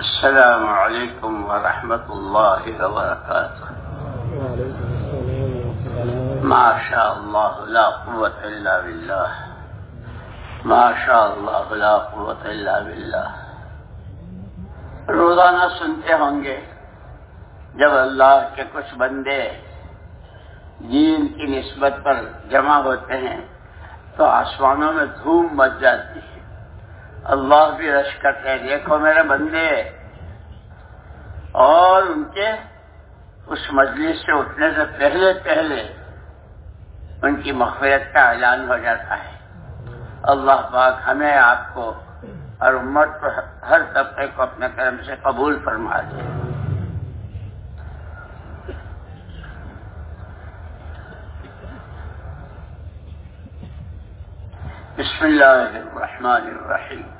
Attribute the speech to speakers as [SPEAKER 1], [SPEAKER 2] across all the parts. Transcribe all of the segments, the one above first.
[SPEAKER 1] السلام عليكم ورحمة الله وبركاته. ما شاء الله لا قوة إلا بالله. ما شاء الله لا قوة إلا بالله. روزانہ سنتے ہوں گے جب اللہ کے کچھ بندے دین کی نسبت پر جمع ہوتے ہیں تو آسمانوں میں دھوم مچ جاتی ہے۔ اللہ بھی رش کرتے ہیں۔ دیکھو میرے بندے، اور ان کے اس مجلس سے اٹھنے سے پہلے پہلے ان کی مغفرت کا اعلان ہو جاتا ہے۔ اللہ پاک ہمیں آپ کو اور امت کو ہر طبقے کو اپنے کرم سے قبول فرما دے۔ بسم الله الرحمن الرحيم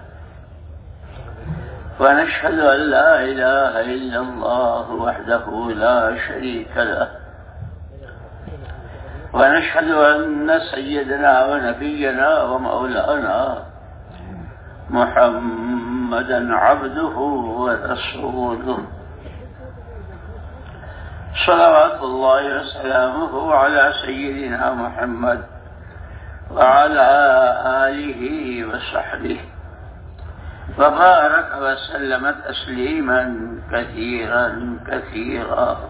[SPEAKER 1] ونشهد أن لا إله إلا الله وحده لا شريك له. ونشهد أن سيدنا ونبينا ومولانا محمدا عبده ورسوله. صلوات الله وسلامه على سيدنا محمد وعلى آله وصحبه. وبارك وسلم تسليما كثيرا كثيرا.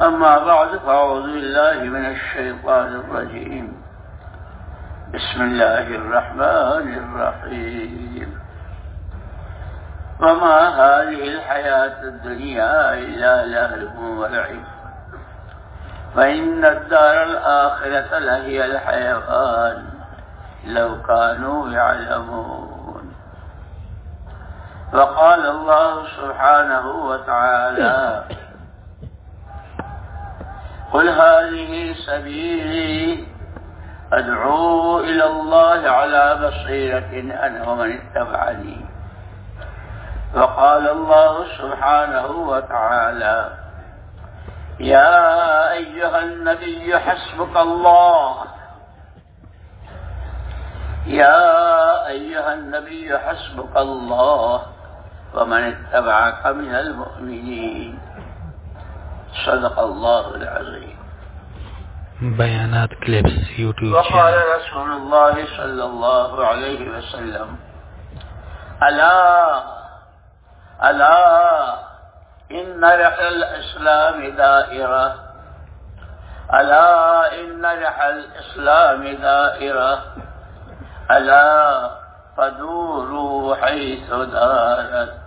[SPEAKER 1] أما بعد، فأعوذ بالله من الشيطان الرجيم. بسم الله الرحمن الرحيم. وما هذه الحياة الدنيا إلا لهو ولعب. فإن الدار الآخرة لهي الحيوان. لو كانوا يعلمون. وقال الله سبحانه وتعالى قل هذه سبيلي أدعو إلى الله على بصيرة أنا ومن اتبعني. وقال الله سبحانه وتعالى يا أيها النبي حسبك الله يا أيها النبي حسبك الله ومن اتبعك من المؤمنين. صدق الله العظيم.
[SPEAKER 2] بیانات کلپس یوٹیوب
[SPEAKER 1] وقال رسول الله صلى الله عليه وسلم ألا ألا إن رحل الإسلام دائرة. ألا إن رحل الإسلام دائرة. ألا فدوروا حيث دارت.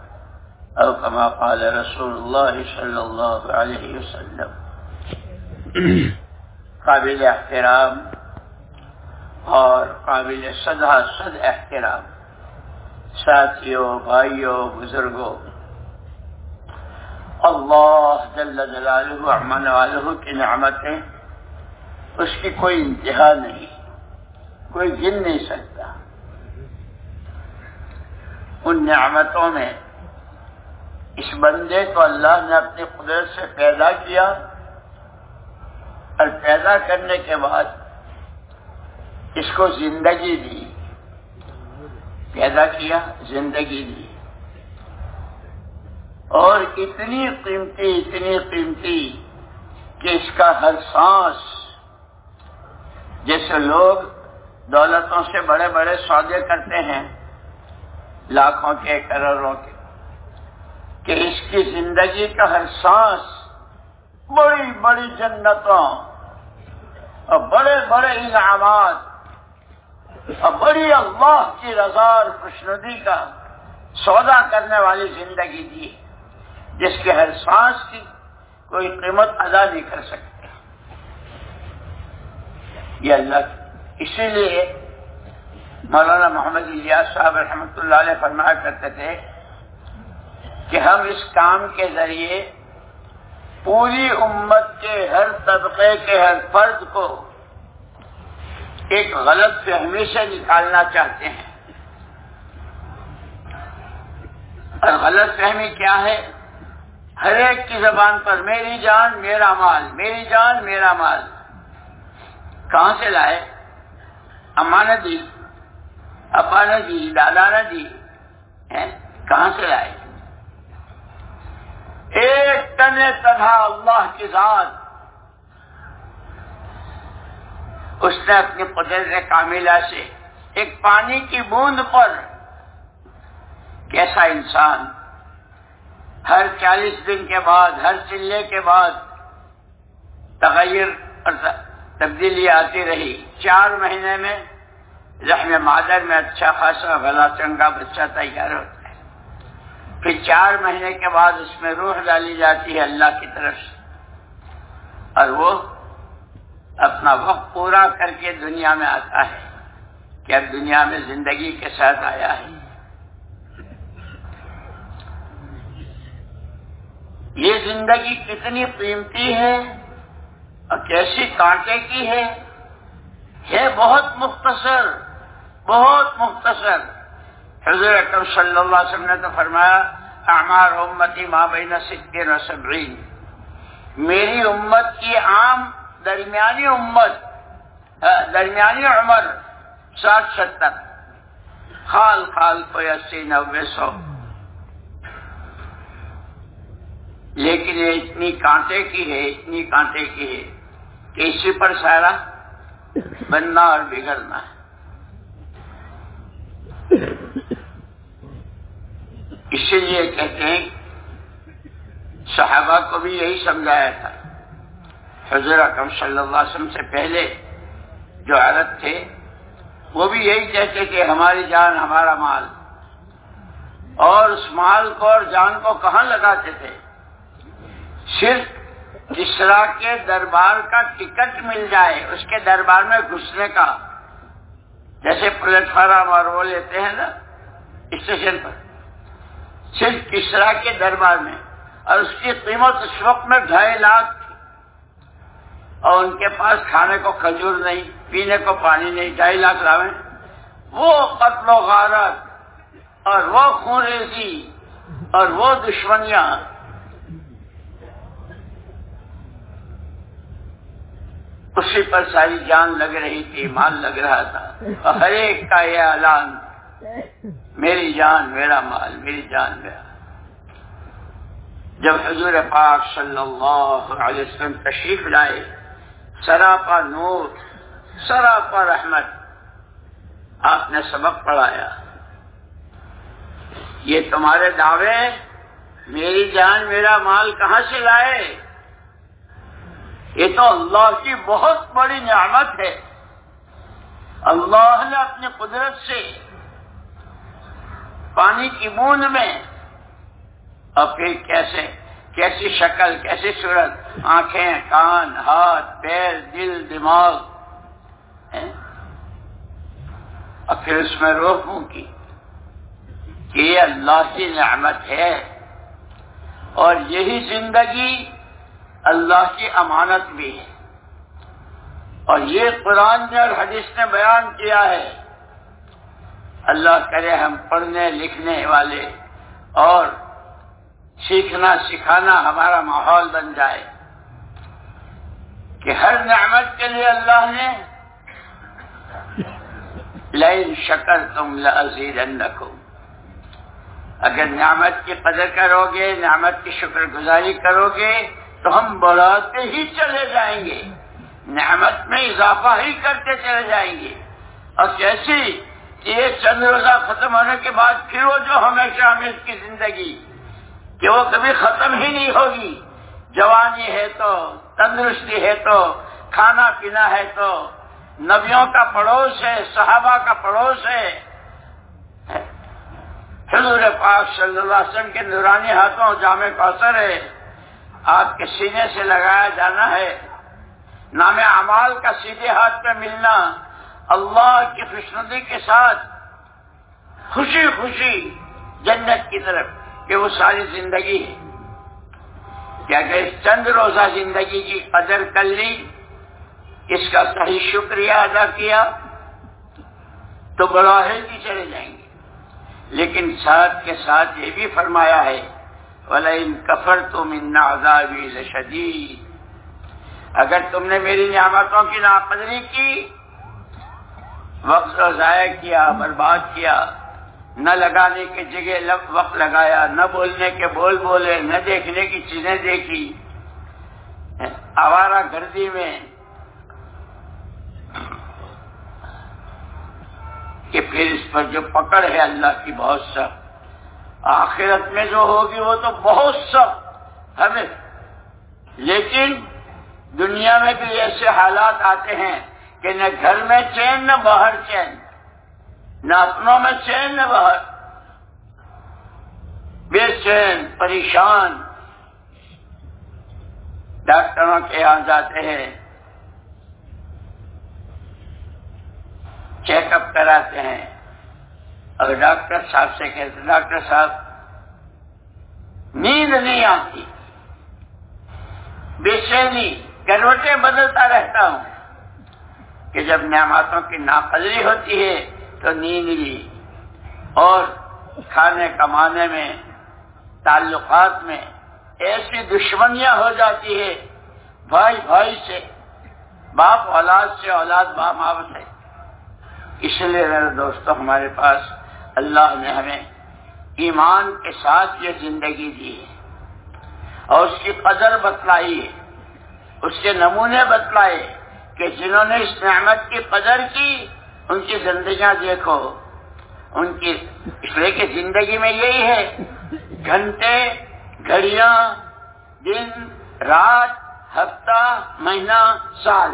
[SPEAKER 1] أو كما قال رسول الله صلى الله عليه وسلم. قابل احترام اور قابل صدا صد احترام. ساتھیوں، بھائیوں، بزرگوں. اللہ جل جلالہ امن والہ کی نعمتیں، اس کی کوئی انتہا نہیں. کوئی گن نہیں سکتا۔ ان نعمتوں میں اس بندے کو اللہ نے اپنی قدرت سے پیدا کیا اور پیدا کرنے کے بعد اس کو زندگی دی۔ پیدا کیا، زندگی دی۔ اور اتنی قیمتی اتنی قیمتی کہ اس کا ہر سانس، جیسے لوگ دولتوں سے بڑے بڑے سودے کرتے ہیں، لاکھوں کے، کروڑوں کے۔ کہ اس کی زندگی کا ہر سانس بڑی بڑی جنتوں اور بڑے بڑے انعامات اور بڑی اللہ کی رضا اور خوشنودی کا سودا کرنے والی زندگی دی، جس کے ہر سانس کی کوئی قیمت ادا نہیں کر سکتے۔ یہ اللہ کی اسی لیے مولانا محمد الیاس صاحب رحمۃ اللہ علیہ فرمایا کرتے تھے کہ ہم اس کام کے ذریعے پوری امت کے ہر طبقے کے ہر فرد کو ایک غلط فہمی سے نکالنا چاہتے ہیں۔ اور غلط فہمی کیا ہے؟ ہر ایک کی زبان پر میری جان، میرا مال، میری جان، میرا مال۔ کہاں سے لائے؟ اما نے دی ابا نے دی دادا نے دی کہاں سے لائے ایک تن تنہا اللہ کی ذات۔ اس نے اپنی قدرت کاملہ سے ایک پانی کی بوند پر کیسا انسان۔ ہر چالیس دن کے بعد، ہر چلے کے بعد تغیر تبدیلی آتی رہی۔ چار مہینے میں رحم مادر میں اچھا خاصا بھلا چنگا بچہ تیار ہوتا ہے۔ پھر چار مہینے کے بعد اس میں روح ڈالی جاتی ہے اللہ کی طرف سے۔ اور وہ اپنا وقت پورا کر کے دنیا میں آتا ہے کہ اب دنیا میں زندگی کے ساتھ آیا ہے۔ یہ زندگی کتنی قیمتی ہے؟ کیسی کانٹے کی ہے؟ ہے بہت مختصر بہت مختصر۔ حضور اکرم صلی اللہ علیہ وسلم نے تو فرمایا، اعمار امتی ماں بین سکین و صبرین میری امت کی عام درمیانی امت درمیانی عمر ساٹھ ستر۔ خال خال کوئی اسی نوے سو لیکن یہ اتنی کانٹے کی ہے، اتنی کانٹے کی ہے کہ اسی پر سارا بننا اور بگڑنا ہے۔ اسی لیے کہتے ہیں، صحابہ کو بھی یہی سمجھایا تھا۔ حضور اکم صلی اللہ علیہ وسلم سے پہلے جو عورت تھے، وہ بھی یہی کہتے کہ ہماری جان، ہمارا مال۔ اور اس مال کو اور جان کو کہاں لگاتے تھے؟ صرف جسرا کے دربار کا ٹکٹ مل جائے، اس کے دربار میں گھسنے کا۔ جیسے پلیٹ فارم اور وہ لیتے ہیں نا، اسٹیشن پر۔ صرف کسرا کے دربار میں۔ اور اس کی قیمت اس وقت میں ڈھائی لاکھ تھی۔ اور ان کے پاس کھانے کو کھجور نہیں، پینے کو پانی نہیں، ڈھائی لاکھ لاوے۔ وہ قتل و غارت اور وہ خون ریزی اور وہ دشمنیاں اسی پر ساری جان لگ رہی تھی مال لگ رہا تھا۔ اور ہر ایک کا یہ اعلان، میری جان، میرا مال، میری جان، میرا۔ جب حضور پاک صلی اللہ علیہ وسلم تشریف لائے سراپا نور سراپا رحمت، آپ نے سبق پڑھایا۔ یہ تمہارے دعوے، میری جان، میرا مال کہاں سے لائے؟ یہ تو اللہ کی بہت بڑی نعمت ہے۔ اللہ نے اپنی قدرت سے پانی کی بوند میں اور پھر کیسے، کیسی شکل، کیسی صورت، آنکھیں، کان، ہاتھ، پیر، دل، دماغ اور پھر اس میں روحوں کی۔ کہ یہ اللہ کی نعمت ہے۔ اور یہی زندگی اللہ کی امانت بھی ہے۔ اور یہ قرآن نے اور حدیث نے بیان کیا ہے۔ اللہ کرے ہم پڑھنے لکھنے والے اور سیکھنا سکھانا ہمارا ماحول بن جائے۔ کہ ہر نعمت کے لیے اللہ نے لین شکر تم لذیذ اگر نعمت کی قدر کرو گے، نعمت کی شکر گزاری کرو گے تو ہم بڑھاتے ہی چلے جائیں گے۔ نعمت میں اضافہ ہی کرتے چلے جائیں گے۔ اور کیسی کہ یہ چند روزہ ختم ہونے کے بعد پھر وہ جو ہمیشہ ہمیش کی زندگی، کہ وہ کبھی ختم ہی نہیں ہوگی۔ جوانی ہے تو، تندرستی ہے تو، کھانا پینا ہے تو، نبیوں کا پڑوس ہے، صحابہ کا پڑوس ہے۔ حضور پاک صلی اللہ علیہ وسلم کے نورانی ہاتھوں جامع کوثر ہے۔ آپ کے سینے سے لگایا جانا ہے۔ نام اعمال کا سیدھے ہاتھ پہ ملنا، اللہ کی خوشنودی کے ساتھ خوشی خوشی جنت کی طرف، کہ وہ ساری زندگی ہے۔ کیا کہ چند روزہ زندگی کی قدر کر لی، اس کا صحیح شکریہ ادا کیا، تو بڑاہے بھی چلے جائیں گے۔ لیکن ساتھ کے ساتھ یہ بھی فرمایا ہے ان کفر تم ان شدید اگر تم نے میری نعمتوں کی ناقدری کی، وقت ضائع کیا، برباد کیا، نہ لگانے کی جگہ وقت لگایا، نہ بولنے کے بول بولے، نہ دیکھنے کی چیزیں دیکھی، آوارہ گردی میں کہ پھر اس پر جو پکڑ ہے اللہ کی بہت سخت۔ آخرت میں جو ہوگی وہ تو بہت سخت ہمیں لیکن دنیا میں بھی ایسے حالات آتے ہیں کہ نہ گھر میں چین، نہ باہر چین۔ نہ اپنوں میں چین، نہ باہر۔ بے چین، پریشان۔ ڈاکٹروں کے یہاں جاتے ہیں۔ چیک اپ کراتے ہیں۔ اگر ڈاکٹر صاحب سے کہتے ڈاکٹر صاحب، نیند نہیں آتی۔ بے چینی کروٹیں بدلتا رہتا ہوں۔ کہ جب نعماتوں کی ناقدری ہوتی ہے تو نیند بھی۔ اور کھانے کمانے میں، تعلقات میں ایسی دشمنیاں ہو جاتی ہے۔ بھائی بھائی سے، باپ اولاد سے، اولاد باپ آپ سے۔ اس لیے میرے دوستوں، ہمارے پاس اللہ نے ہمیں ایمان کے ساتھ یہ زندگی دی ہے اور اس کی قدر بتلائی ہے۔ اس کے نمونے بتلائے کہ جنہوں نے اس نعمت کی قدر کی، ان کی زندگیاں دیکھو۔ ان کی، اس لیے کہ زندگی میں یہی ہے، گھنٹے، گھڑیاں، دن، رات، ہفتہ، مہینہ، سال۔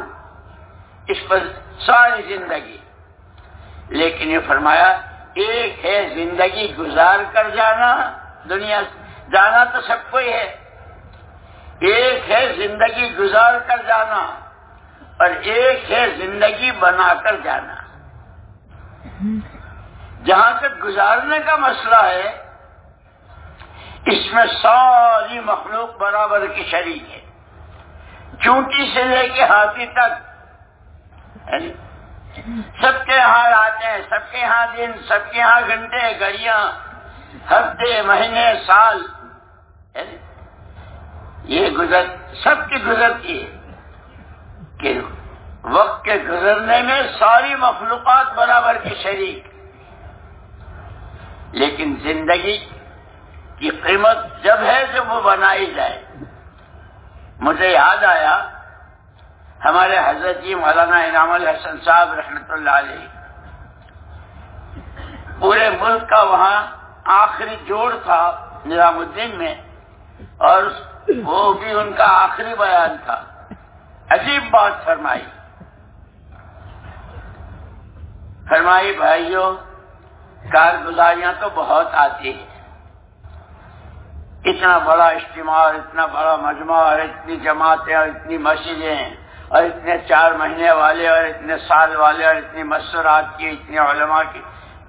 [SPEAKER 1] اس پر ساری زندگی۔ لیکن یہ فرمایا ایک ہے زندگی گزار کر جانا، دنیا جانا تو سب کوئی ہے۔ ایک ہے زندگی گزار کر جانا اور ایک ہے زندگی بنا کر جانا۔ جہاں تک گزارنے کا مسئلہ ہے، اس میں ساری مخلوق برابر کی شریک ہے۔ چونٹی سے لے کے ہاتھی تک یعنی سب کے یہاں آتے ہیں سب کے یہاں دن، سب کے یہاں گھنٹے گڑیاں ہفتے، مہینے، سال۔ یعنی یہ گزر، سب کی گزرتی ہے کہ وقت کے گزرنے میں ساری مخلوقات برابر کی شریک۔ لیکن زندگی کی قیمت جب ہے جب وہ بنائی جائے۔ مجھے یاد آیا ہمارے حضرت جی مولانا انعام الحسن صاحب رحمۃ اللہ علیہ، پورے ملک کا وہاں آخری جوڑ تھا نظام الدین میں، اور وہ بھی ان کا آخری بیان تھا۔ عجیب بات فرمائی۔ فرمائی بھائیوں کارگزاریاں تو بہت آتی ہیں۔ اتنا بڑا اجتماع اور اتنا بڑا مجموعہ اور اتنی جماعتیں، اور اتنی مسجدیں۔ اور اتنے چار مہینے والے اور اتنے سال والے اور اتنی مسورات کی، اتنی علماء کی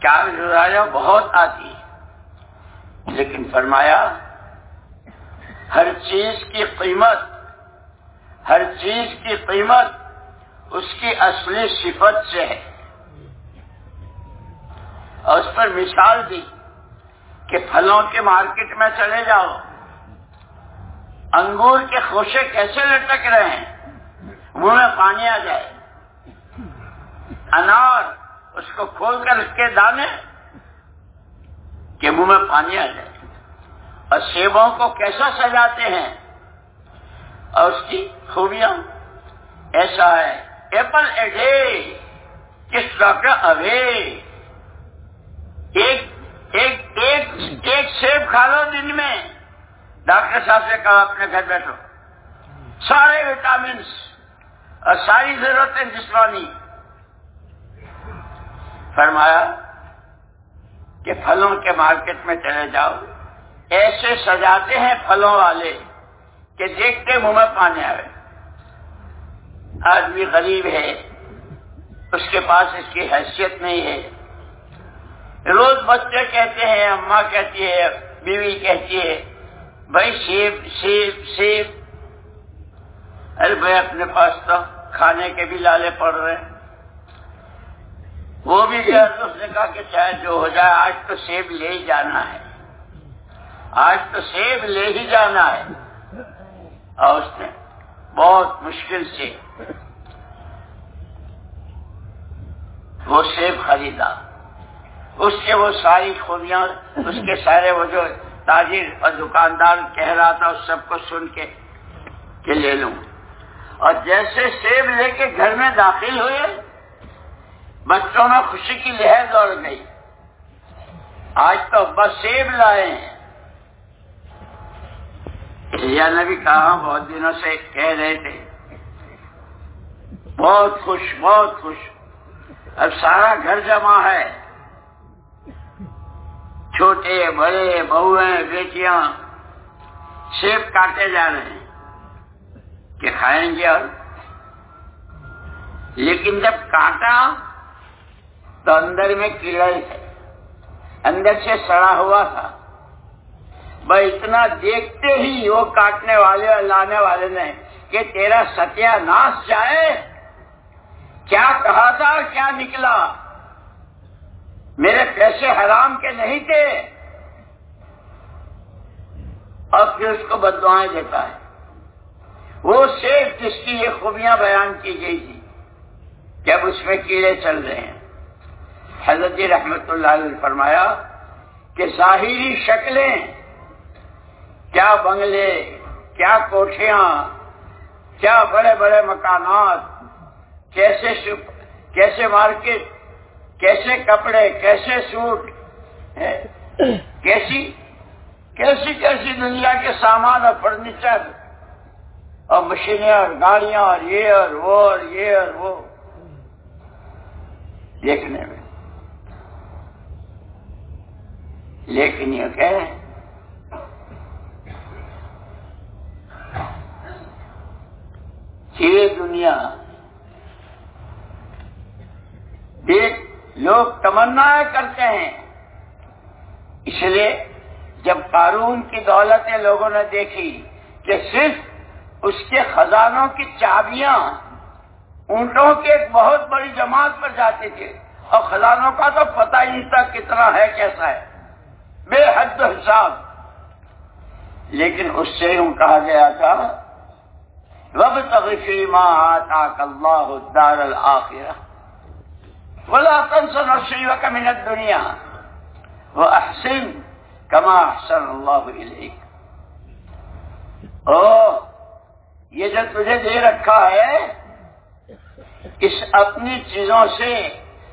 [SPEAKER 1] چار گزاریاں بہت آتی لیکن فرمایا، ہر چیز کی قیمت، ہر چیز کی قیمت اس کی اصلی صفت سے ہے۔ اور اس پر مثال دی کہ پھلوں کے مارکیٹ میں چلے جاؤ، انگور کے خوشے کیسے لٹک رہے ہیں؟ منہ میں پانی آ جائے۔ انار اس کو کھول کر اس کے دانے کہ منہ میں پانی آ جائے۔ اور سیبوں کو کیسا سجاتے ہیں۔ اور اس کی خوبیاں ایسا ہے۔ Apple a day, keeps doctor away. ایک ایک ایک ایک سیب کھا لو دن میں۔ ڈاکٹر صاحب سے کہا، اپنے گھر بیٹھو۔ سارے وٹامنس ساری ضرورتیں جسمانی فرمایا کہ پھلوں کے مارکیٹ میں چلے جاؤ۔ ایسے سجاتے ہیں پھلوں والے کہ دیکھتے منہ میں پانی آئے۔ آدمی غریب ہے، اس کے پاس اس کی حیثیت نہیں ہے۔ روز بچے کہتے ہیں، اماں کہتی ہے، بیوی کہتی ہے، بھائی سیب سیب سیب۔ ارے بھائی اپنے پاس تو کھانے کے بھی لالے پڑ رہے ہیں۔ وہ بھی گیا تو اس نے کہا کہ چاہے جو ہو جائے آج تو سیب لے ہی جانا ہے۔ آج تو سیب لے ہی جانا ہے۔ اور اس نے بہت مشکل سے وہ سیب خریدا۔ اس کے وہ ساری خوبیاں اس کے سارے وہ جو تاجر اور دکاندار کہہ رہا تھا اس سب کو سن کے کہ لے لوں۔ اور جیسے سیب لے کے گھر میں داخل ہوئے، بچوں میں خوشی کی لہر دوڑ گئی۔ آج تو بس سیب لائے ہیں۔ نے بھی کہا بہت دنوں سے کہہ رہے تھے۔ بہت خوش بہت خوش۔ اب سارا گھر جمع ہے۔ چھوٹے، بڑے بہویں بیٹیاں۔ سیب کاٹے جا رہے ہیں۔ کہ کھائیں گے اور لیکن جب کاٹا تو اندر میں کیڑا ہے۔ اندر سے سڑا ہوا تھا۔ بھائی اتنا دیکھتے ہی وہ کاٹنے والے اور لانے والے نے کہ تیرا ستیہ ناش جائے۔ کیا کہا تھا کیا نکلا؟ میرے پیسے حرام کے نہیں تھے۔ اور پھر اس کو بدوائیں دیتا ہے۔ وہ سیف جس کی یہ خوبیاں بیان کی گئی تھی جب اس میں کیڑے چل رہے ہیں۔ حضرت جی رحمت اللہ علیہ فرمایا کہ ظاہری شکلیں، کیا بنگلے، کیا کوٹھیاں، کیا بڑے بڑے مکانات، کیسے کیسے مارکیٹ، کیسے کپڑے، کیسے سوٹ کیسی کیسی کیسی دنیا کے سامان اور فرنیچر۔ اور مشینیں اور گاڑیاں اور یہ اور وہ اور یہ اور وہ۔ دیکھنے میں۔ لیکن یہ کہ یہ دنیا دیکھ، لوگ تمنا کرتے ہیں۔ اس لیے جب قارون کی دولتیں لوگوں نے دیکھی کہ صرف اس کے خزانوں کی چابیاں اونٹوں کے ایک بہت بڑی جماعت پر جاتے تھے۔ اور خزانوں کا تو پتہ ہی نہیں تھا کتنا ہے، کیسا ہے۔ بے حد حساب۔ لیکن اس سے یوں کہا گیا تھا رب تغفی ماں آتا اللہ دار الآخرہ بلا تنس و کمنت دنیا وہ احسن کما احسن اللہ علیہ او یہ جو تجھے دے رکھا ہے، اس اپنی چیزوں سے،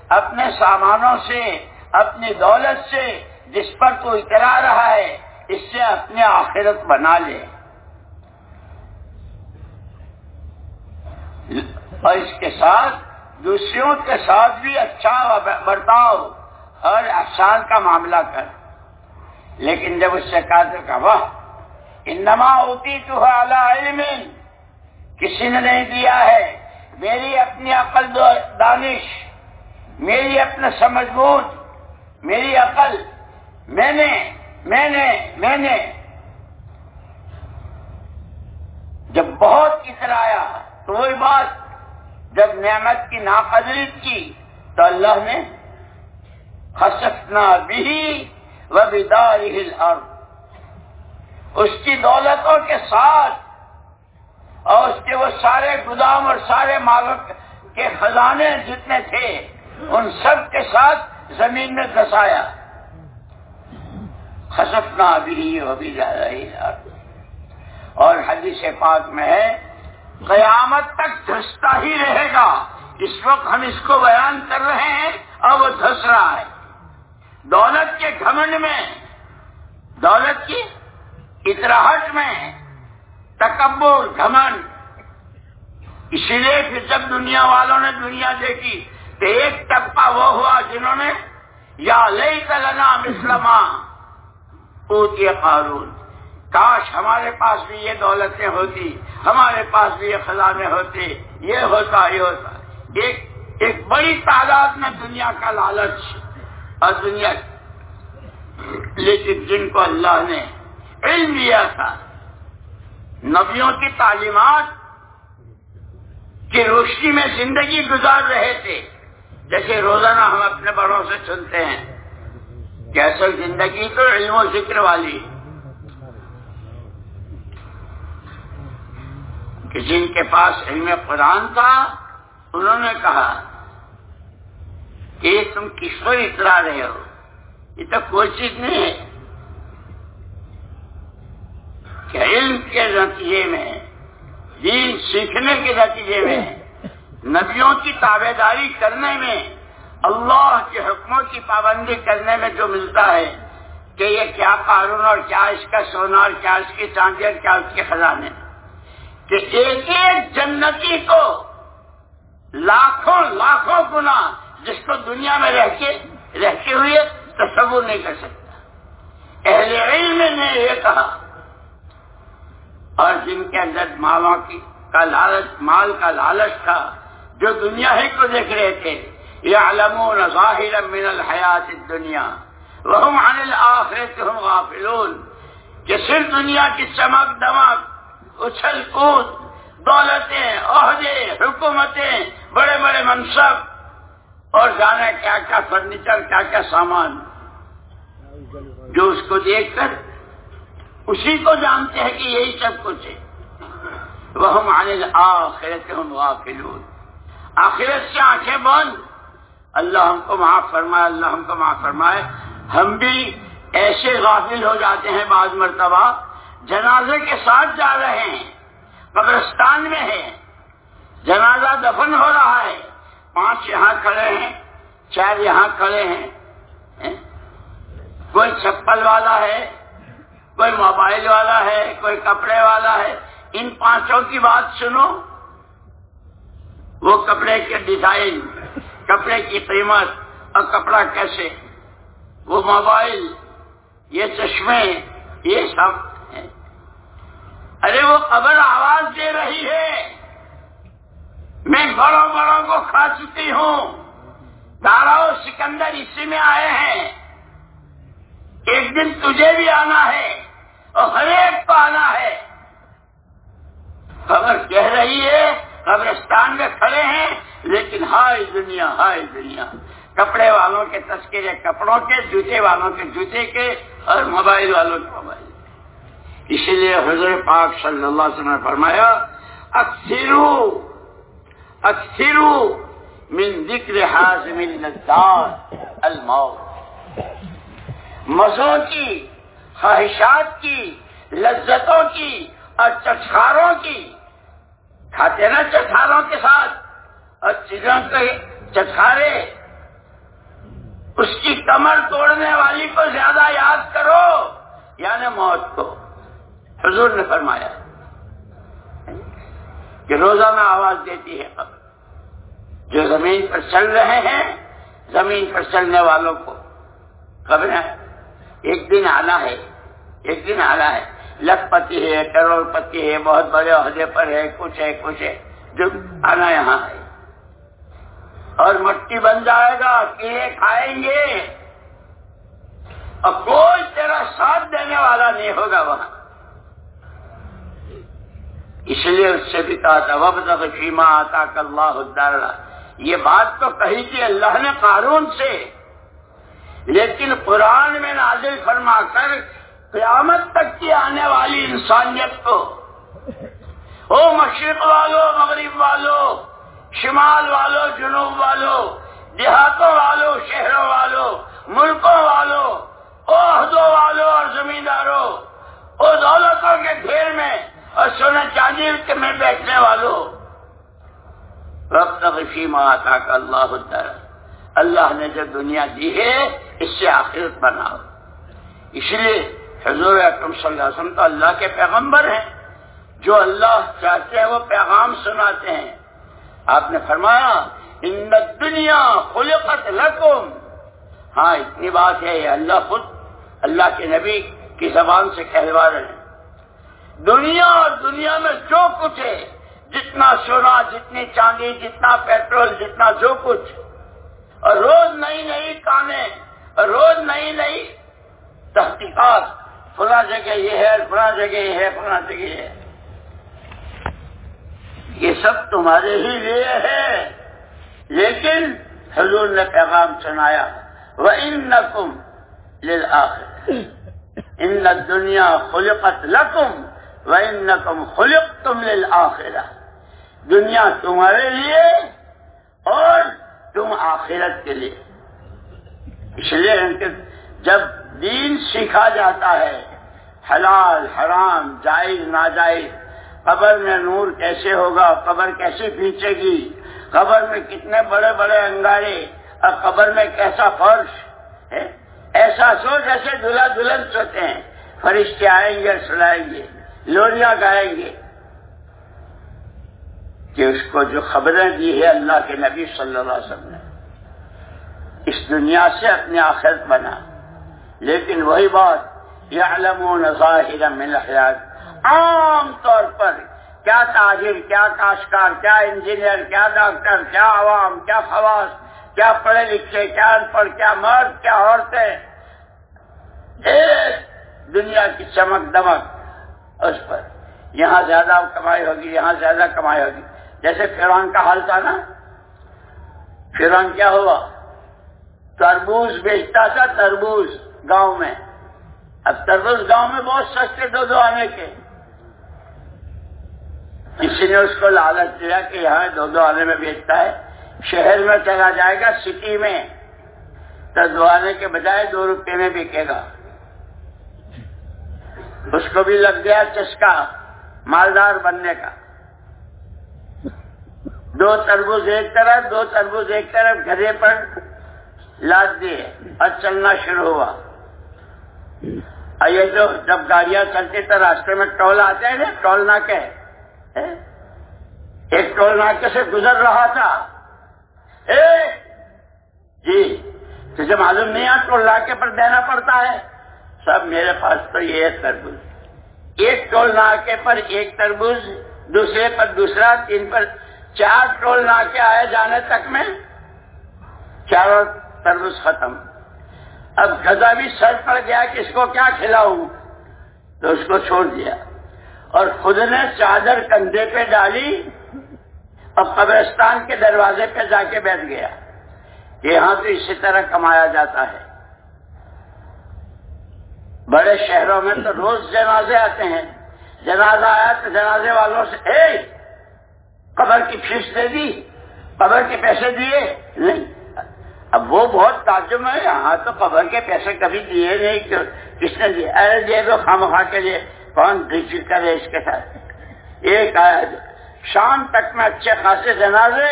[SPEAKER 1] اپنے سامانوں سے، اپنی دولت سے جس پر تو اترا رہا ہے، اس سے اپنے آخرت بنا لے۔ اور اس کے ساتھ، دوسروں کے ساتھ بھی اچھا برتاؤ اور احسان کا معاملہ کر۔ لیکن جب اس سے کہا تو کہا انما ہوتی تو علم کسی نے نہیں دیا ہے؟ میری اپنی عقل دانش، میری اپنا سمجھ بوجھ میری عقل، میں نے میں نے میں نے۔ جب بہت کسر آیا تو وہی بات، جب نعمت کی ناقدری کی تو اللہ نے خسفنا بھی و بدار اس کی دولتوں کے ساتھ اور اس کے وہ سارے گودام اور سارے مالک کے خزانے جتنے تھے، ان سب کے ساتھ زمین میں دسایا خسفنا بھی وہ بھی زیادہ اور حدیث پاک میں ہے، قیامت تک دھستا ہی رہے گا۔ اس وقت ہم اس کو بیان کر رہے ہیں اور وہ دھس رہا ہے۔ دولت کے گھمنڈ میں، دولت کی اطراہٹ میں تکبر گھمنڈ اسی لیے پھر جب دنیا والوں نے دنیا دیکھی تو ایک طبقہ وہ ہوا جنہوں نے، یا لئی تلنا مسلمہ قارون۔ کاش ہمارے پاس بھی یہ دولتیں ہوتی، ہمارے پاس بھی یہ خزانے ہوتے۔ یہ ہوتا یہ ہوتا۔ ایک ایک بڑی تعداد میں دنیا کا لالچ اور دنیا، لیکن جن کو اللہ نے علم دیا تھا نبیوں کی تعلیمات کی روشنی میں زندگی گزار رہے تھے۔ جیسے روزانہ ہم اپنے بڑوں سے سنتے ہیں کہ اصل زندگی تو علم و ذکر والی کہ جن کے پاس علم قرآن تھا، انہوں نے کہا کہ تم کس کو اترا رہے ہو؟ یہ تو کوئی چیز نہیں ہے۔ کہ علم کے نتیجے میں، دین سیکھنے کے نتیجے میں، نبیوں کی تابے داری کرنے میں، اللہ کے حکموں کی پابندی کرنے میں جو ملتا ہے، کہ یہ کیا قانون اور کیا اس کا سونا اور کیا اس کی چاندی اور کیا اس کے خزانے؟ کہ ایک ایک جنتی کو لاکھوں لاکھوں گنا جس کو دنیا میں رہ کے رہتے ہوئے، تصور نہیں کر سکتا۔ اہل علم نے یہ کہا۔ اور جن کے اندر مالوں کی کا لالچ، مال کا لالچ تھا، جو دنیا ہی کو دیکھ رہے تھے یہ علم ظاہر من الحیات دنیا وہ آخرت ہم غافلون، کہ صرف دنیا کی چمک دمک اچھل کود، دولتیں، عہدے، حکومتیں، بڑے بڑے منصب، اور جانے کیا کیا فرنیچر، کیا کیا سامان، جو اس کو دیکھ کر اسی کو جانتے ہیں کہ یہی سب کچھ ہے۔ وہ ہم آخرت ہم آخرت سے آنکھیں بند۔ اللہ ہم کو معاف فرمائے، اللہ ہم کو معاف فرمائے۔ ہم بھی ایسے غافل ہو جاتے ہیں بعض مرتبہ، جنازے کے ساتھ جا رہے ہیں، قبرستان میں ہے جنازہ دفن ہو رہا ہے۔ پانچ یہاں کھڑے ہیں، چار یہاں کھڑے ہیں۔ کوئی چپل والا ہے کوئی موبائل والا ہے، کوئی کپڑے والا ہے، ان پانچوں کی بات سنو۔ وہ کپڑے کے ڈیزائن، کپڑے کی قیمت اور کپڑا کیسے؟ وہ موبائل، یہ چشمے، یہ سب ارے، وہ قبر آواز دے رہی ہے۔ میں بڑوں بڑوں کو کھا چکی ہوں۔ دارا سکندر اسی میں آئے ہیں۔ ایک دن تجھے بھی آنا ہے۔ اور ہر ایک کو آنا ہے۔ خبر کہہ رہی ہے، قبرستان میں کھڑے ہیں، لیکن ہائے دنیا ہائے دنیا۔ کپڑے والوں کے تذکرے کپڑوں کے، جوتے والوں کے جوتے کے، اور موبائل والوں کے موبائل اسی لیے حضرت پاک صلی اللہ علیہ وسلم نے فرمایا، اکثرو اکثرو من ذکر حاضم لذات الموت۔ مزوں کی خواہشات کی، لذتوں کی اور چچکاروں کی۔ کھاتے نا چٹاروں کے ساتھ؟ اور چیزوں کے چٹارے اس کی کمر توڑنے والی کو زیادہ یاد کرو یعنی موت کو۔ حضور نے فرمایا کہ روزانہ آواز دیتی ہے خبر جو زمین پر چل رہے ہیں، زمین پر چلنے والوں کو خبریں ایک دن آنا ہے، ایک دن آنا ہے۔ لکھ پتی ہے کروڑ پتی ہے، بہت بڑے عہدے پر ہے، کچھ ہے کچھ ہے۔ جو آنا یہاں ہے۔ اور مٹی بن جائے گا، کیڑے کھائیں گے۔ اور کوئی تیرا ساتھ دینے والا نہیں ہوگا وہاں۔ اس لیے اس سے بھی کہا تھا وب فیما آتا اللہ یہ بات تو کہی تھی اللہ نے قانون سے۔ لیکن قرآن میں نازل فرما کر قیامت تک کی آنے والی انسانیت کو، او مشرق والو، مغرب والو، شمال والو، جنوب والو، دیہاتوں والو، شہروں والو، ملکوں والو عہدوں والو اور زمینداروں، او دولتوں کے گھیر میں اور سونے چاندی کے میں بیٹھنے والوں رب تقسیم آتا کا اللہ اللہ نے جو دنیا دی ہے، اس سے آخرت بناؤ۔ اس لیے حضور اکرم صلی اللہ علیہ وسلم تو اللہ کے پیغمبر ہیں۔ جو اللہ چاہتے ہیں، وہ پیغام سناتے ہیں۔ آپ نے فرمایا، ان دنیا خلقت لکم ہاں اتنی بات ہے، یہ اللہ خود اللہ کے نبی کی زبان سے کہلوا رہے ہیں۔ دنیا اور دنیا میں جو کچھ ہے، جتنا سونا، جتنی چاندی، جتنا پیٹرول، جتنا جو کچھ اور روز نئی نئی کانے اور روز نئی نئی تحقیقات، فلاں جگہ یہ ہے، فلاں جگہ یہ ہے، فلاں جگہ یہ ہے۔ یہ سب تمہارے ہی لیے ہے۔ لیکن حضور نے پیغام سنایا وہ ان نقم ان دنیا خلقت لکم و ان نقم خلق تم دنیا تمہارے لیے اور تم آخرت کے لیے۔ اس لیے جب دین سیکھا جاتا ہے، حلال، حرام، جائز، ناجائز، قبر میں نور کیسے ہوگا، قبر کیسے پیچھے گی، قبر میں کتنے بڑے بڑے انگارے، اور قبر میں کیسا فرش، ہے؟ ایسا سو جیسے دلہا دلہن سوتے ہیں۔ فرشتے آئیں گے سلائیں گے، لوریاں گائیں گے۔ کہ اس کو جو خبریں دی ہے اللہ کے نبی صلی اللہ علیہ وسلم نے، اس دنیا سے اپنے آخرت بنا۔ لیکن وہی بات یہ علم و نظاہر من عام طور پر کیا تاجر، کیا کاشکار کیا انجینئر، کیا ڈاکٹر، کیا عوام، کیا خواص کیا پڑھے لکھے، کیا ان پڑھ کیا مرد، کیا عورتیں۔ ایک دنیا کی چمک دمک، اس پر۔ یہاں زیادہ کمائی ہوگی، یہاں زیادہ کمائی ہوگی۔ جیسے فران کا حال تھا نا فران کیا ہوا؟ تربوز بیچتا تھا تربوز گاؤں میں۔ اب تربوز گاؤں میں بہت سستے دو دو آنے کے۔ کسی نے اس کو لالچ دیا کہ یہاں دو دو آنے میں بیچتا ہے۔ شہر میں چلا جائے گا، سٹی میں۔ تو دو آنے کے بجائے دو روپے میں بکے گا۔ اس کو بھی لگ گیا چسکا، مالدار بننے کا۔ دو تربوز ایک طرف، دو تربوز ایک طرف، گھرے پر لاد دیے اور چلنا شروع ہوا۔ اور یہ جو جب گاڑیاں چلتی تو راستے میں ٹول آتے ہیں نا، ٹول ناکے۔ ایک ٹول ناکے سے گزر رہا تھا۔ اے! جی تجھے معلوم نہیں ہے ٹول ناکے پر دینا پڑتا ہے؟ سب میرے پاس تو یہ ہے تربوز۔ ایک ٹول ناکے پر ایک تربوز، دوسرے پر دوسرا، تین پر چار ٹول ناکے آئے جانے تک میں چاروں تربوز ختم۔ اب گزا بھی سر پڑ گیا کہ اس کو کیا کھلاؤں؟ تو اس کو چھوڑ دیا۔ اور خود نے چادر کندھے پہ ڈالی اور قبرستان کے دروازے پہ جا کے بیٹھ گیا۔ یہاں تو اسی طرح کمایا جاتا ہے۔ بڑے شہروں میں تو روز جنازے آتے ہیں۔ جنازہ آیا تو جنازے والوں سے اے قبر کی فیس دے دی، قبر کے پیسے دیے، نہیں۔ اب وہ بہت تعجب ہے یہاں تو قبر کے پیسے کبھی دیے نہیں کس نے دیے؟ ارے دے دو خام خواہ کے لیے، کون فکر ہے اس کے ساتھ؟ ایک آیا شام تک میں اچھے خاصے جنازے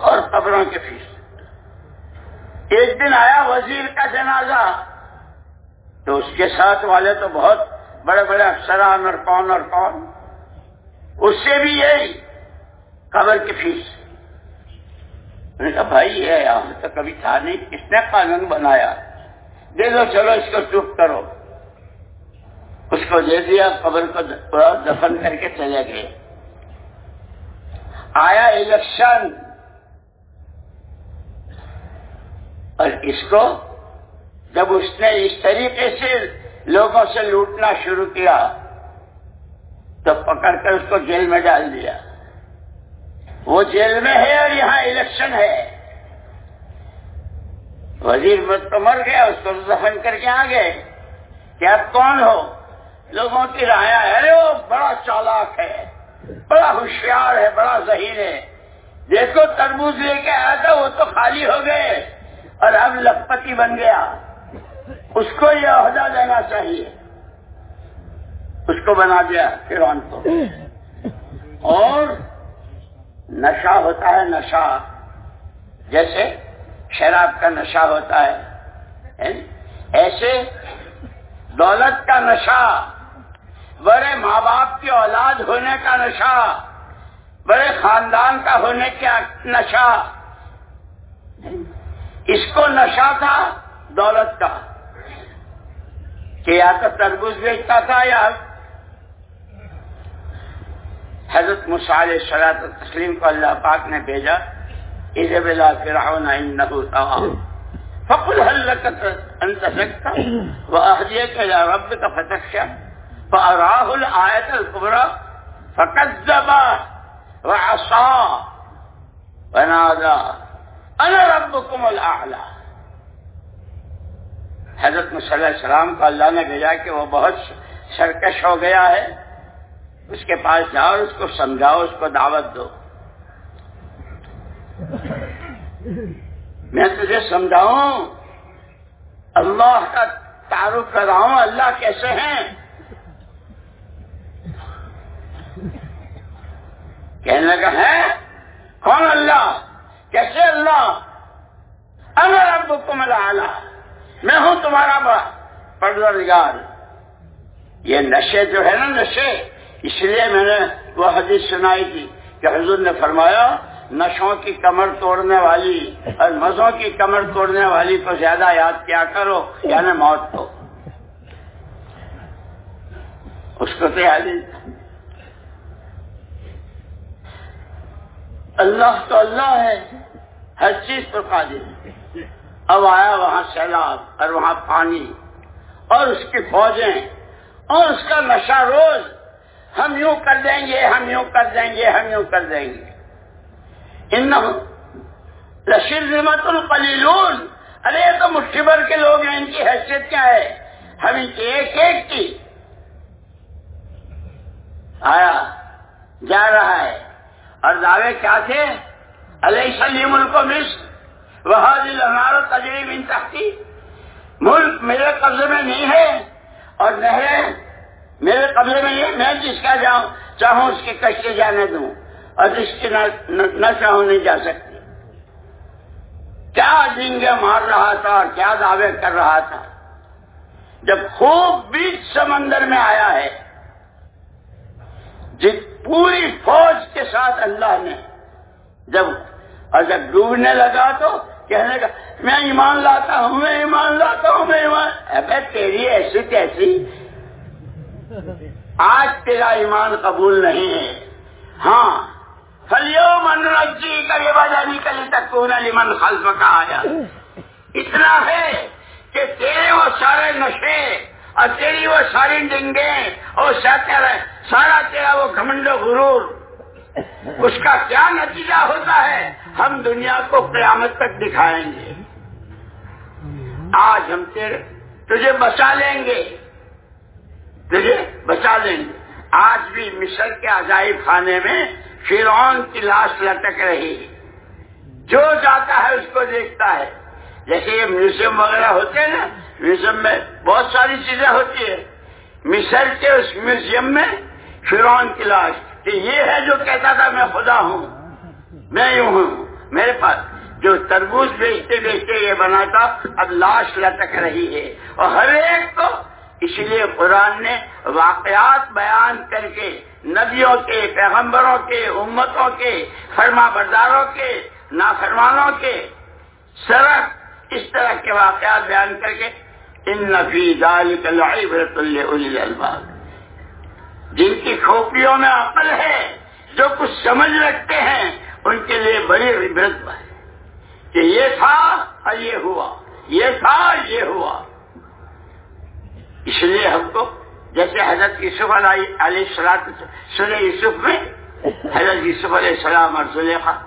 [SPEAKER 1] اور قبروں کے فیس۔ ایک دن آیا وزیر کا جنازہ، تو اس کے ساتھ والے تو بہت بڑے بڑے افسران اور کون اور کون۔ اس سے بھی یہی، قبر کی فیس۔ نے کہا، بھائی، یہ یہاں تو کبھی تھا نہیں۔ کس نے قانون بنایا۔ دے دو، چلو اس کو چپ کرو۔ اس کو دے دیا، قبر کو دفن کر کے چلے گئے۔ آیا الیکشن۔ اور اس کو جب اس نے اس طریقے سے لوگوں سے لوٹنا شروع کیا تو پکڑ کر اس کو جیل میں ڈال دیا۔ وہ جیل میں ہے اور یہاں الیکشن ہے۔ وزیر مت تو مر گیا، اس کو دفن کر کے آ گئے۔ کہ آپ کون ہو؟ لوگوں کی رایا ہے، ارے وہ بڑا چالاک ہے، بڑا ہوشیار ہے، بڑا ذہین ہے۔ دیکھو تربوز لے کے آیا تھا، وہ تو خالی ہو گئے۔ اور اب لکھپتی بن گیا۔ اس کو یہ عہدہ دینا چاہیے۔ اس کو بنا دیا فرون کو۔ اور نشہ ہوتا ہے نشہ۔ جیسے شراب کا نشہ ہوتا ہے۔ ایسے دولت کا نشہ۔ بڑے ماں باپ کی اولاد ہونے کا نشہ۔ بڑے خاندان کا ہونے کا نشہ۔ اس کو نشہ تھا دولت کا۔ کہ یا تو تربوز بیچتا تھا یا حضرت مسال صلاحت تسلیم کو اللہ پاک نے بھیجا عید بلا فرعون انہو توا. فقل هل لك ان تزكى واهديك الى ربك فتخشى فاراه الايه الكبرى فكذب وعصى ونادى انا ربكم الاعلى حضرت صلی السلام کو اللہ نے بھیجا کہ وہ بہت سرکش ہو گیا ہے اس کے پاس جاؤ اس کو سمجھاؤ، اس کو دعوت دو۔ میں تجھے سمجھاؤں، اللہ کا تعارف کراؤں اللہ کیسے ہیں؟ کہنے لگا، ہے؟ کون اللہ؟ کیسے اللہ؟ رب کو ملا میں ہوں تمہارا بڑا پردگار یہ نشے جو ہے نا، نشے۔ اس لیے میں نے وہ حدیث سنائی تھی کہ حضور نے فرمایا، نشوں کی کمر توڑنے والی اور مزوں کی کمر توڑنے والی کو زیادہ یاد کیا کرو یعنی موت کو۔ اس کو تو یاد اللہ تو اللہ ہے، ہر چیز پر قادر اب آیا وہاں سیلاب اور وہاں پانی اور اس کی فوجیں اور اس کا نشہ روز ہم یوں کر دیں گے، ہم یوں کر دیں گے، ہم یوں کر دیں گے۔ ان رشید نعمت القلیلون ارے یہ تو مٹھی بھر کے لوگ ہیں، ان کی حیثیت کیا ہے؟ ہم ان کی ایک ایک کی۔ آیا، جا رہا ہے۔ اور دعوے کیا تھے؟ علیہ سلیم ملک و مصر وہ دل ہمارا تجریب ان تختی ملک میرے قبضے میں نہیں ہے اور نہریں میرے قبضے میں نہیں میں جس کا جاؤں، چاہوں اس کی کشتے جانے دوں، اور اس کی نہ چاہوں نہیں جا سکتی۔ کیا ڈینگے مار رہا تھا اور کیا دعوے کر رہا تھا؟ جب خوب بیچ سمندر میں آیا ہے، جس پوری فوج کے ساتھ اللہ نے، جب اور جب ڈوبنے لگا تو کہنے کا میں ایمان لاتا ہوں، میں ایمان لاتا ہوں، میں ایمان ابے تیری ایسی کیسی آج تیرا ایمان قبول نہیں ہے۔ ہاں فلیو من رجی کا یہ بازاری کلی تک کون من خلف کا آیا اتنا ہے کہ تیرے وہ سارے نشے اور تیری وہ ساری ڈنگے اور سارا تیرا وہ گھمنڈ غرور۔ اس کا کیا نتیجہ ہوتا ہے؟ ہم دنیا کو قیامت تک دکھائیں گے۔ آج ہم تیرے تجھے بچا لیں گے۔ تجھے بچا لیں۔ گے آج بھی مصر کے عجائب خانے میں فرعون کی لاش لٹک رہی جو جاتا ہے اس کو دیکھتا ہے۔ جیسے یہ میوزیم وغیرہ ہوتے ہیں نا، میوزیم میں بہت ساری چیزیں ہوتی ہیں۔ مصر کے اس میوزیم میں فرعون کی لاش۔ کہ یہ ہے جو کہتا تھا، میں خدا ہوں۔ میں یوں ہوں۔ میرے پاس جو تربوز بیچتے بیچتے یہ بنا تھا، اب لاش لٹک رہی ہے۔ اور ہر ایک کو اس لیے قرآن نے واقعات بیان کر کے نبیوں کے، پیغمبروں کے، امتوں کے، فرما برداروں کے، نافرمانوں کے سرک اس طرح کے واقعات بیان کر کے ان نفی دال الباغ جن کی کھوپڑیوں میں عقل ہے، جو کچھ سمجھ رکھتے ہیں، ان کے لیے بڑی عبرت ہے کہ یہ تھا اور یہ ہوا۔ یہ تھا، یہ ہوا۔ اس لیے ہم کو جیسے حضرت یوسف علیہ السلام سر یوسف میں حضرت یوسف علیہ السلام اور زلیخا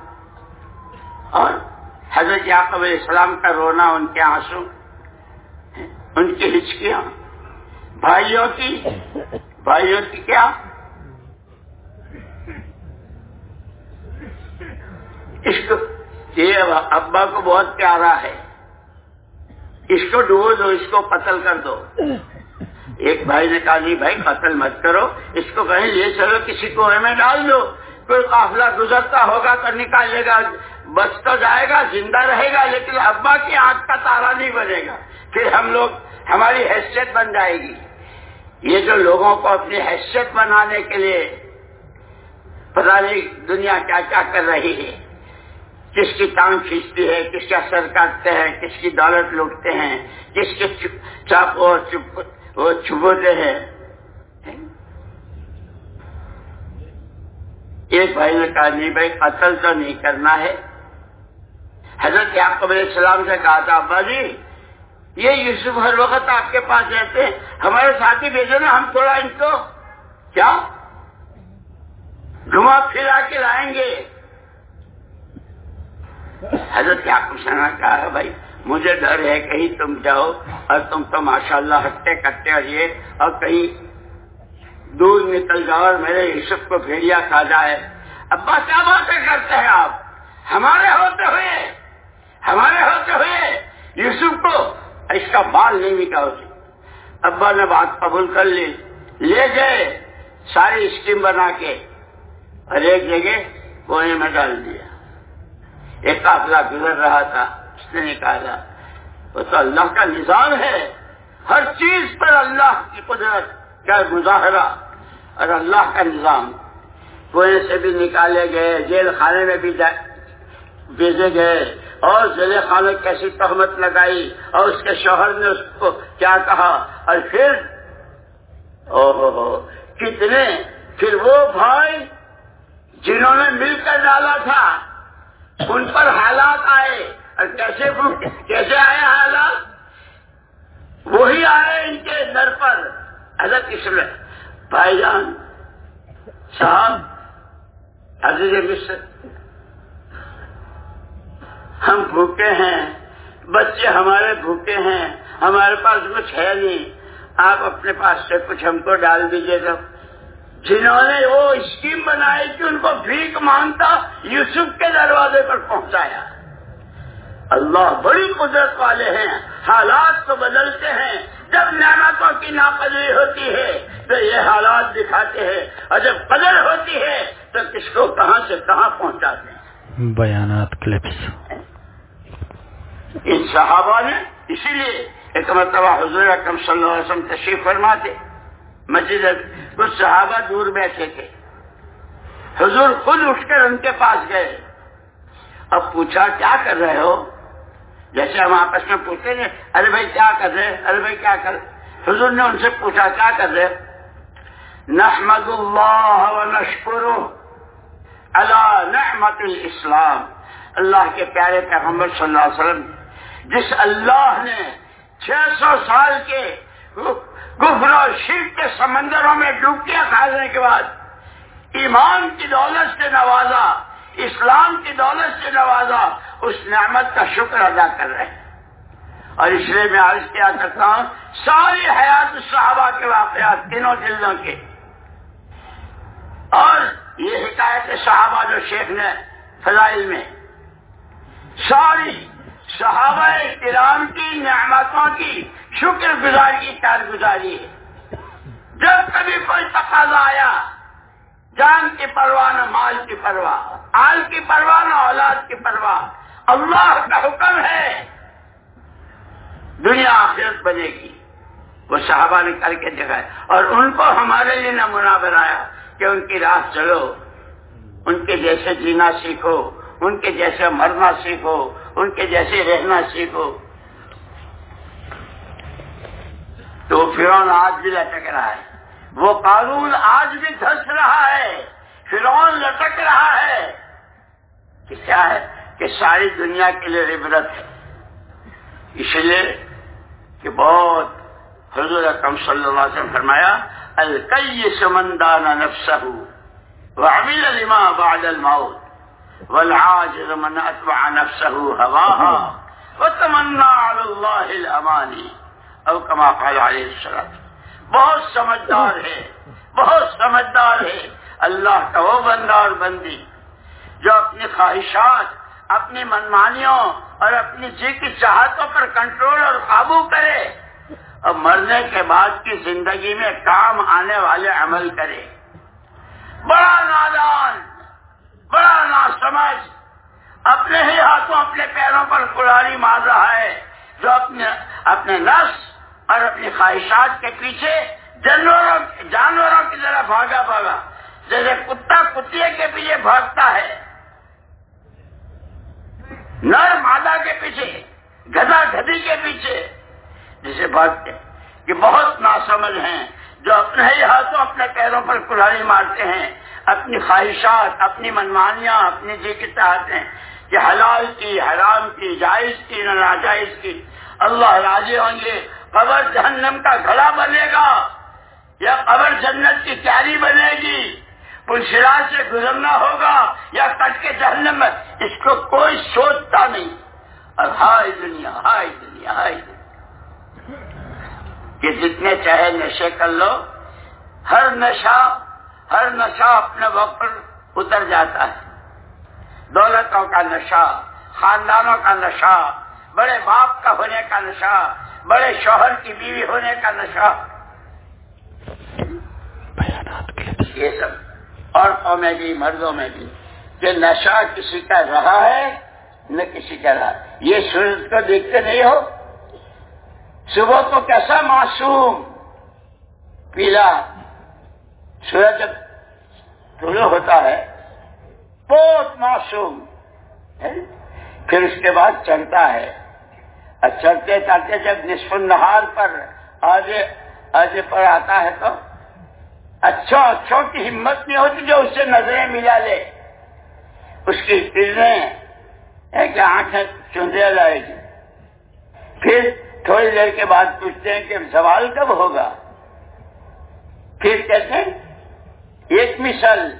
[SPEAKER 1] اور حضرت یعقب علیہ السلام کا رونا، ان کے آنسو، ان کی ہچکیاں۔ بھائیوں کی بھائیوں کی کیا؟ اس کو یہ ابا کو بہت پیارا ہے۔ اس کو ڈبو دو اس کو قتل کر دو۔ ایک بھائی نے کہا، نہیں بھائی، قتل مت کرو۔ اس کو کہیں لے چلو، کسی کوے میں ڈال دو۔ کوئی قافلہ گزرتا ہوگا تو نکالے گا۔ بچ تو جائے گا، زندہ رہے گا، لیکن ابا کی آنکھ کا تارا نہیں بنے گا۔ پھر ہم لوگ، ہماری حیثیت بن جائے گی۔ یہ جو لوگوں کو اپنی حیثیت بنانے کے لیے پتا نہیں دنیا کیا کیا کر رہی ہے۔ کس کی ٹانگ کھینچتی ہے، کس کا سر کاٹتے ہیں، کس کی دولت لوٹتے ہیں، کس کے چاپ اور چپ وہ چھپوتے ہیں۔ ایک بھائی نے کہا، نہیں بھائی، قتل تو نہیں کرنا ہے۔ حضرت یعقوب علیہ السلام سے کہا تھا، ابا جی یہ یوسف ہر وقت آپ کے پاس رہتے ہیں، ہمارے ساتھی بھیجو نا، ہم تھوڑا ان کو کیا؟ گھما پھرا کے لائیں گے۔ حضرت یعقوب سنا کہا، بھائی مجھے ڈر ہے کہیں تم جاؤ اور تم تو ماشاء اللہ ہٹتے کٹتے رہیے اور کہیں دور نکل جاؤ اور میرے یوسف کو بھیڑیا کھا جائے۔ ابا کیا باتیں کرتے ہیں آپ؟ ہمارے ہوتے ہوئے۔ ہمارے ہوتے ہوئے۔ یوسف کو اس کا بال نہیں مٹا ابا نے بات قبول کر لی۔ لے گئے ساری اسکیم بنا کے۔ اور ایک جگہ کونے میں ڈال دیا۔ ایک قافلہ گزر رہا تھا۔ اس نے نکالا۔ وہ تو اللہ کا نظام ہے۔ ہر چیز پر اللہ کی قدرت کا مظاہرہ۔ اور اللہ کا نظام۔ کنویں سے بھی نکالے گئے، جیل خانے میں بھی بھیجے گئے۔ اور ذیل خانے کیسی تہمت لگائی۔ اور اس کے شوہر نے اس کو کیا کہا؟ اور پھر او ہو ہو، کتنے؟ پھر وہ بھائی جنہوں نے مل کر ڈالا تھا، ان پر حالات آئے۔ اچھا، کیسے کیسے آئے حالات، وہی آئے ان کے در پر۔ حضرت اس میں بھائی جان، صاحب، عزیز مصر، ہم بھوکے ہیں، بچے ہمارے بھوکے ہیں، ہمارے پاس کچھ ہے نہیں۔ آپ اپنے پاس سے کچھ ہم کو ڈال دیجیے گا جنہوں نے وہ اسکیم بنائی کہ ان کو بھیک مانگتا، یوسف کے دروازے پر پہنچایا۔ اللہ بڑی قدرت والے ہیں حالات کو بدلتے ہیں۔ جب نعمتوں کی ناپذیری ہوتی ہے تو یہ حالات دکھاتے ہیں۔ اور جب قدر ہوتی ہے تو کس کو کہاں سے کہاں پہنچاتے ہیں؟
[SPEAKER 2] بیانات کلپس۔
[SPEAKER 1] ان صحابہ نے اسی لیے ایک مرتبہ حضور اکرم صلی اللہ علیہ وسلم تشریف فرماتے۔ مسجد کچھ صحابہ دور بیٹھے تھے۔ حضور خود اٹھ کر ان کے پاس گئے۔ اب پوچھا کیا کر رہے ہو؟ جیسے ہم آپس میں پوچھتے ہیں، ارے بھائی کیا کر رہے؟ ارے بھائی کیا کر حضور نے ان سے پوچھا، کیا کر رہے؟ نحمد اللہ و نشکر اللہ نحمت الاسلام۔ اللہ کے پیارے پیغمبر صلی اللہ علیہ وسلم، جس اللہ نے چھ سو سال کے گفر اور شیخ کے سمندروں میں ڈوبکیاں کھانے کے بعد، ایمان کی دولت سے نوازا، اسلام کی دولت سے نوازا اس نعمت کا شکر ادا کر رہے ہیں۔ اور اس لیے میں عرض کیا کرتا ہوں، ساری حیات صحابہ کے واقعات تینوں جلدوں کے۔ اور یہ حکایت صحابہ جو شیخ نے فضائل میں، ساری صحابہ کرام کی نعمتوں کی شکر گزاری کی کارگزاری ہے۔ جب کبھی کوئی تقاضا آیا، جان کی پرواہ نہ مال کی پرواہ، آل کی پرواہ نہ اولاد کی پرواہ اللہ کا حکم ہے۔ دنیا آخرت بنے گی۔ وہ صحابہ نے کر کے دکھائے اور ان کو ہمارے لیے نمونہ بنایا کہ ان کی راہ چلو۔ ان کے جیسے جینا سیکھو۔ ان کے جیسے مرنا سیکھو۔ ان کے جیسے رہنا سیکھو۔ تو فرون آج بھی لٹک رہا ہے۔ وہ قانون آج بھی دھس رہا ہے۔ فرون لٹک رہا ہے۔ کہ کیا ہے؟ کہ ساری دنیا کے لیے عبرت ہے۔ اس لیے کہ بہت حضور اکرم صلی اللہ علیہ وسلم فرمایا القی سمندان نفسه وعمل لما بعد الموت والعاجز من اتبع نفسه هواها وتمنى على الله الاماني۔ او كما قال عليه السلام، بہت سمجھدار ہے، بہت سمجھدار ہے۔ اللہ کا وہ بندہ اور بندی جو اپنی خواہشات اپنی منمانیوں اور اپنی جی کی چاہتوں پر کنٹرول اور قابو کرے اور مرنے کے بعد کی زندگی میں کام آنے والے عمل کرے۔ بڑا نادان، بڑا ناسمجھ، اپنے ہی ہاتھوں، اپنے پیروں پر کلاری مار رہا ہے جو اپنے اپنے نفس اور اپنی خواہشات کے پیچھے جانوروں جانوروں کی طرح بھاگا بھاگا۔ جیسے کتا، کتیے کے پیچھے بھاگتا ہے۔ نر مادہ کے پیچھے گدا گدی کے پیچھے۔ جسے بھاگتے کہ بہت ناسمجھ ہیں جو اپنے ہی ہاتھوں اپنے پیروں پر کلاڑی مارتے ہیں، اپنی خواہشات، اپنی منمانیاں، اپنی جی کی چاہتے کہ حلال کی، حرام کی، جائز کی، نہ ناجائز کی۔ اللہ راضی ہوں گے، قبر جہنم کا گھڑا بنے گا، یا قبر جنت کی کیاری بنے گی۔ پنشرا سے گزرنا ہوگا یا کٹ کے جہنم میں اس کو کوئی سوچتا نہیں۔ اور ہائی دنیا ہائی دنیا ہائی دنیا۔ کہ جتنے چاہے نشے کر لو ہر نشہ ہر نشہ اپنے وقت پر اتر جاتا ہے۔ دولتوں کا نشہ خاندانوں کا نشہ بڑے باپ کا ہونے کا نشہ بڑے شوہر کی بیوی ہونے کا نشہ۔ یہ سب۔ عورتوں میں بھی، مردوں میں بھی۔ کہ نشہ کسی کا رہا ہے، نہ کسی کا رہا۔ یہ سورج کو دیکھتے نہیں ہو؟ صبح کو کیسا معصوم؟ پیلا۔ سورج جب طلوع ہوتا ہے، بہت معصوم۔ پھر اس کے بعد چڑھتا ہے۔ اور چڑھتے چڑھتے جب نصف النہار پر آگے آگے پر آتا ہے تو اچھا اچھوں کی ہمت نہیں ہوتی جو اس سے نظریں ملا لے۔ اس کی کرنیں کہ آنکھیں چندے لائے گی۔ پھر تھوڑی دیر کے بعد پوچھتے ہیں کہ سوال کب ہوگا؟ پھر کہتے ہیں، ایک مثل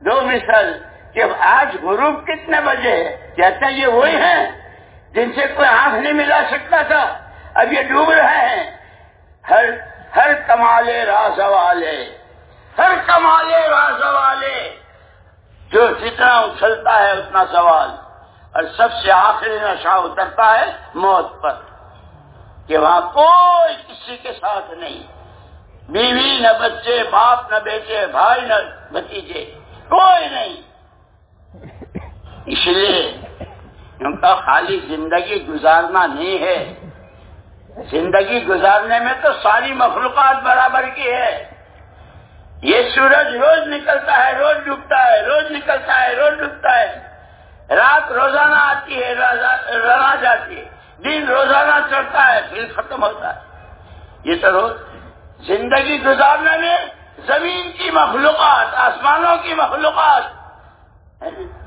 [SPEAKER 1] دو مثل کہ آج غروب کتنے بجے کہتے ہیں، یہ وہی ہیں جن سے کوئی آنکھ نہیں ملا سکتا تھا۔ اب یہ ڈوب رہے ہیں۔ ہر ہر کمالے راز والے ہر کمالے راز والے جو جتنا اچھلتا ہے، اتنا سوال اور سب سے آخری نشہ اترتا ہے موت پر۔ کہ وہاں کوئی کسی کے ساتھ نہیں۔ بیوی نہ بچے، باپ نہ بیٹے، بھائی نہ بھتیجے، کوئی نہیں۔ اس لیے ان کا خالی زندگی گزارنا نہیں ہے۔ زندگی گزارنے میں تو ساری مخلوقات برابر کی ہے۔ یہ سورج روز نکلتا ہے، روز ڈوبتا ہے، روز نکلتا ہے، روز ڈوبتا ہے۔ رات روزانہ آتی ہے رنا جاتی ہے۔ دن روزانہ چڑھتا ہے، پھر ختم ہوتا ہے۔ یہ تو روز زندگی گزارنے میں زمین کی مخلوقات، آسمانوں کی مخلوقات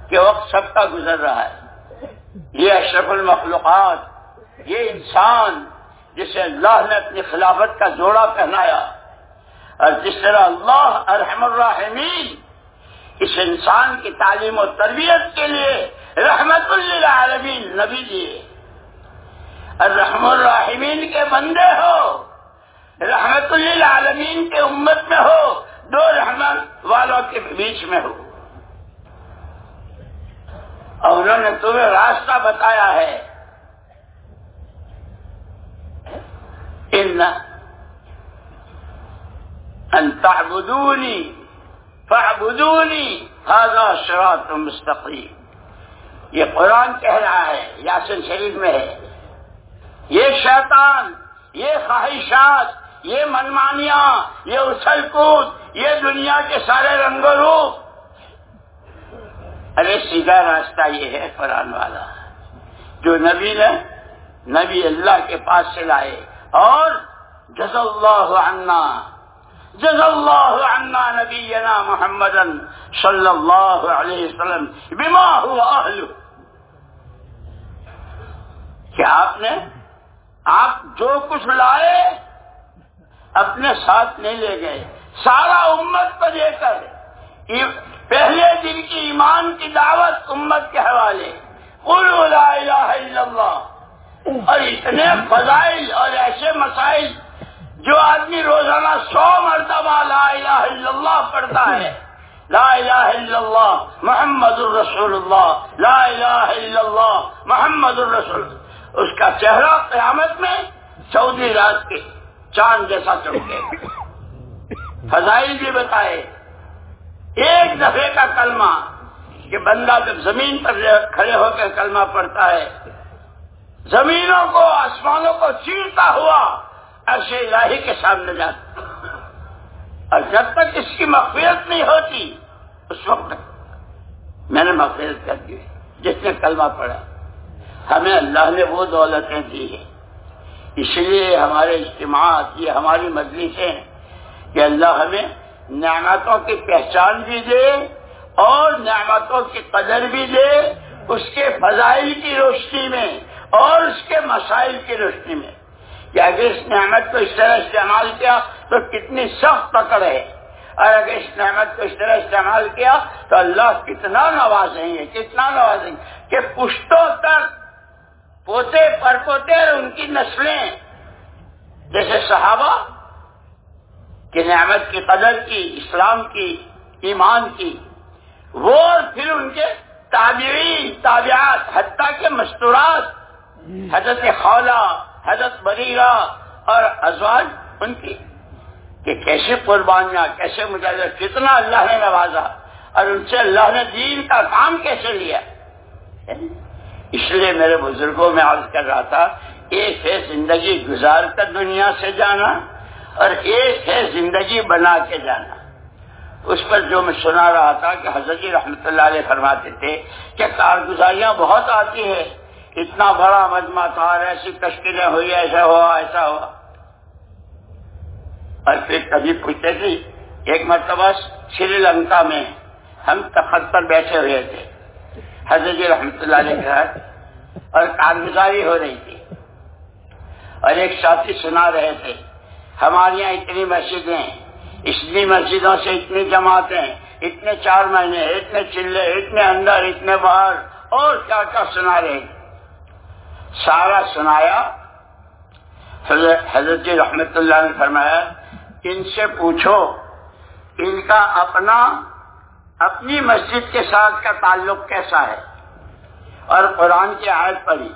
[SPEAKER 1] کے وقت سب کا گزر رہا ہے۔ یہ اشرف المخلوقات، یہ انسان جسے اللہ نے اپنی خلافت کا جوڑا پہنایا۔ اور جس طرح اللہ ارحم الرحمین اس انسان کی تعلیم و تربیت کے لیے رحمت اللہ نبی جی دیے الرحم الرحمین کے بندے ہو، رحمت للعالمین کے امت میں ہو، دو رحمت والوں کے بیچ میں ہو۔ اور انہوں نے تمہیں راستہ بتایا ہے۔ ان تعبدونی، فاعبدونی، هذا صراط مستقیم. یہ قرآن کہہ رہا ہے، یاسین شریف میں ہے۔ یہ شیطان، یہ خواہشات، یہ منمانیاں، یہ اچھل کود، یہ دنیا کے سارے رنگ روپ ارے سیدھا راستہ یہ ہے قرآن والا۔ جو نبی نے نبی اللہ کے پاس سے لائے اور جز اللہ عنا جز اللہ عنا نبینا محمد صلی اللہ علیہ وسلم بما ہوا اہل کیا آپ نے آپ جو کچھ لائے، اپنے ساتھ نہیں لے گئے۔ سارا امت کو دے کر پہلے دن کی ایمان کی دعوت امت کے حوالے۔ لا الہ الا اللہ۔ اور اتنے فضائل اور ایسے مسائل جو آدمی روزانہ سو مرتبہ لا الہ الا اللہ پڑھتا ہے، لا الہ الا اللہ، محمد الرسول اللہ، لا الہ الا اللہ، محمد الرسول اس کا چہرہ قیامت میں چودہ رات کے چاند جیسا چمکے۔ فضائل بھی بتائے۔ ایک دفعے کا کلمہ کہ بندہ جب زمین پر کھڑے ہو کے کلمہ پڑتا ہے، زمینوں کو، آسمانوں کو چیرتا ہوا ایسے الہی کے سامنے جاتا اور جب تک اس کی مغفرت نہیں ہوتی، اس وقت میں نے مغفرت کر دی، جس نے کلمہ پڑھا۔ ہمیں اللہ نے وہ دولتیں دی ہیں۔ اس لیے ہمارے اجتماعات، یہ ہماری مجلسیں کہ اللہ ہمیں نعمتوں کی پہچان بھی دے اور نعمتوں کی قدر بھی دے اس کے فضائل کی روشنی میں اور اس کے مسائل کی روشنی میں۔ کہ اگر اس نعمت کو اس طرح استعمال کیا تو کتنی سخت پکڑ ہے۔ اور اگر اس نعمت کو اس طرح استعمال کیا تو اللہ کتنا نوازیں گے، کتنا نوازیں گے کہ پشتوں تک پوتے پر پوتے اور ان کی نسلیں۔ جیسے صحابہ کہ نعمت کی قدر کی، اسلام کی، ایمان کی، وہ اور پھر ان کے تابعین، تابعات، حتیٰ کے مستورات، حضرت خولا حضرت بریرہ اور ازواج ان کی کہ کیسے قربانیاں، کیسے مجاہد کتنا اللہ نے نوازا اور ان سے اللہ نے دین کا کام کیسے لیا؟ اس لیے میرے بزرگوں، میں عرض کر رہا تھا، ایک ہے زندگی گزار کر دنیا سے جانا اور ایک ہے زندگی بنا کے جانا۔ اس پر جو میں سنا رہا تھا کہ حضرت رحمت اللہ علیہ فرماتے تھے کہ کارگزاریاں بہت آتی ہے اتنا بڑا مجمع تھا اور ایسی تشکیلیں ہوئی، ایسا ہوا ایسا ہوا۔ اور پھر کبھی پوچھتے تھے، ایک مرتبہ سری لنکا میں ہم تخت پر بیٹھے ہوئے تھے۔ حضرت جی رحمت اللہ علیہ کے گھر اور کارگزاری ہو رہی تھی۔ اور ایک ساتھی سنا رہے تھے، ہمارے یہاں اتنی مسجدیں اتنی مسجدوں سے اتنی جماعتیں اتنے چار مہینے، اتنے چلے، اتنے اندر، اتنے باہر، اور کیا کیا سنا رہے تھے۔ سارا سنایا۔ حضرت جی رحمت اللہ نے فرمایا، ان سے پوچھو، ان کا اپنا اپنی مسجد کے ساتھ کا تعلق کیسا ہے؟ اور قرآن کی آیت پڑھی۔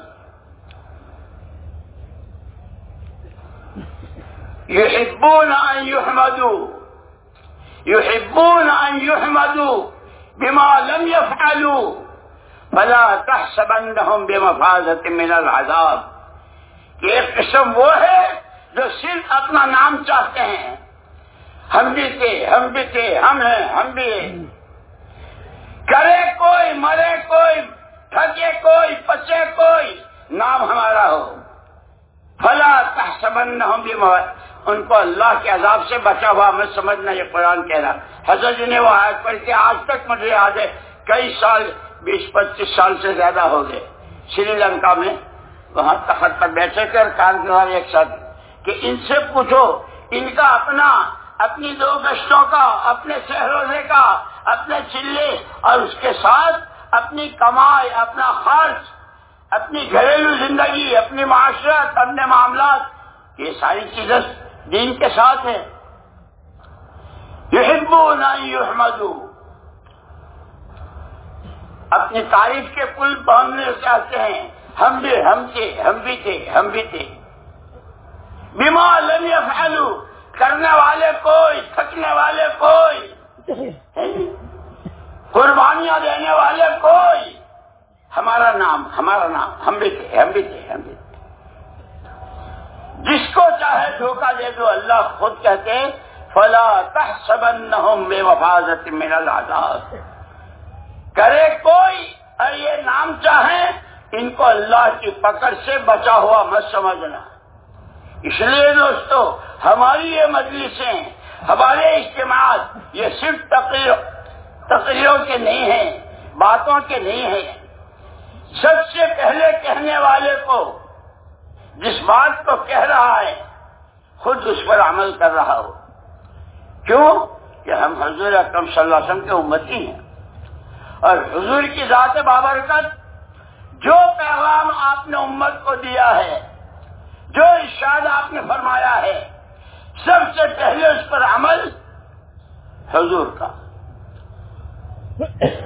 [SPEAKER 1] يحبون أن يحمدوا يحبون أن يحمدوا بما لم يفعلوا فلا تحسبنهم بمفازة من العذاب۔ ایک قسم وہ ہے جو صرف اپنا نام چاہتے ہیں۔ ہم بھی تھے، ہم بھی تھے، ہم ہیں، ہم بھی کرے کوئی، مرے کوئی تھکے کوئی، پچے کوئی، نام ہمارا ہو۔ فلا تحسبن ہم بھی ان کو اللہ کے عذاب سے بچا ہوا میں سمجھنا یہ قرآن کہہ رہا۔ حضرت جی نے وہ آیت پڑھ کے آج تک مجھے یاد ہے، کئی سال بیس پچیس سال سے زیادہ ہو گئے۔ سری لنکا میں وہاں تخت پر بیٹھے کر کارگزار ایک ساتھ کہ ان سے پوچھو، ان کا اپنا، اپنی دو گشتوں کا، اپنے روزے کا، اپنے چلے اور اس کے ساتھ اپنی کمائی، اپنا خرچ، اپنی گھریلو زندگی، اپنی معاشرت، اپنے معاملات، یہ ساری چیزیں دین کے ساتھ ہے یحمدو۔ اپنی تعریف کے پل باندھنے چاہتے ہیں۔ ہم بھی، ہم تھے، ہم بھی تھے، ہم بھی تھے۔ بیمار لم یفعلو کرنے والے کوئی، تھکنے والے کوئی۔ قربانیاں دینے والے کوئی۔ ہمارا نام ہمارا نام، ہم بھی تھے، ہم بھی تھے، ہم بھی تھے۔ جس کو چاہے دھوکہ دے دو، اللہ خود کہتے فلا تحسبنہم بے وفاظت من العذاب۔ کرے کوئی؟ اور یہ نام چاہیں ان کو اللہ کی پکڑ سے بچا ہوا مت سمجھنا۔ اس لیے دوستو، ہماری یہ مجلسیں، ہمارے اجتماعات، یہ صرف تقریر تقریروں کے نہیں ہیں، باتوں کے نہیں ہیں۔ سب سے پہلے کہنے والے کو، جس بات کو کہہ رہا ہے، خود اس پر عمل کر رہا ہو۔ کیوں؟ کہ ہم حضور اکرم صلی اللہ علیہ وسلم کے امتی ہیں۔ اور حضور کی ذات بابرکت جو پیغام آپ نے امت کو دیا ہے، جو ارشاد آپ نے فرمایا ہے، سب سے پہلے اس پر عمل حضور کا۔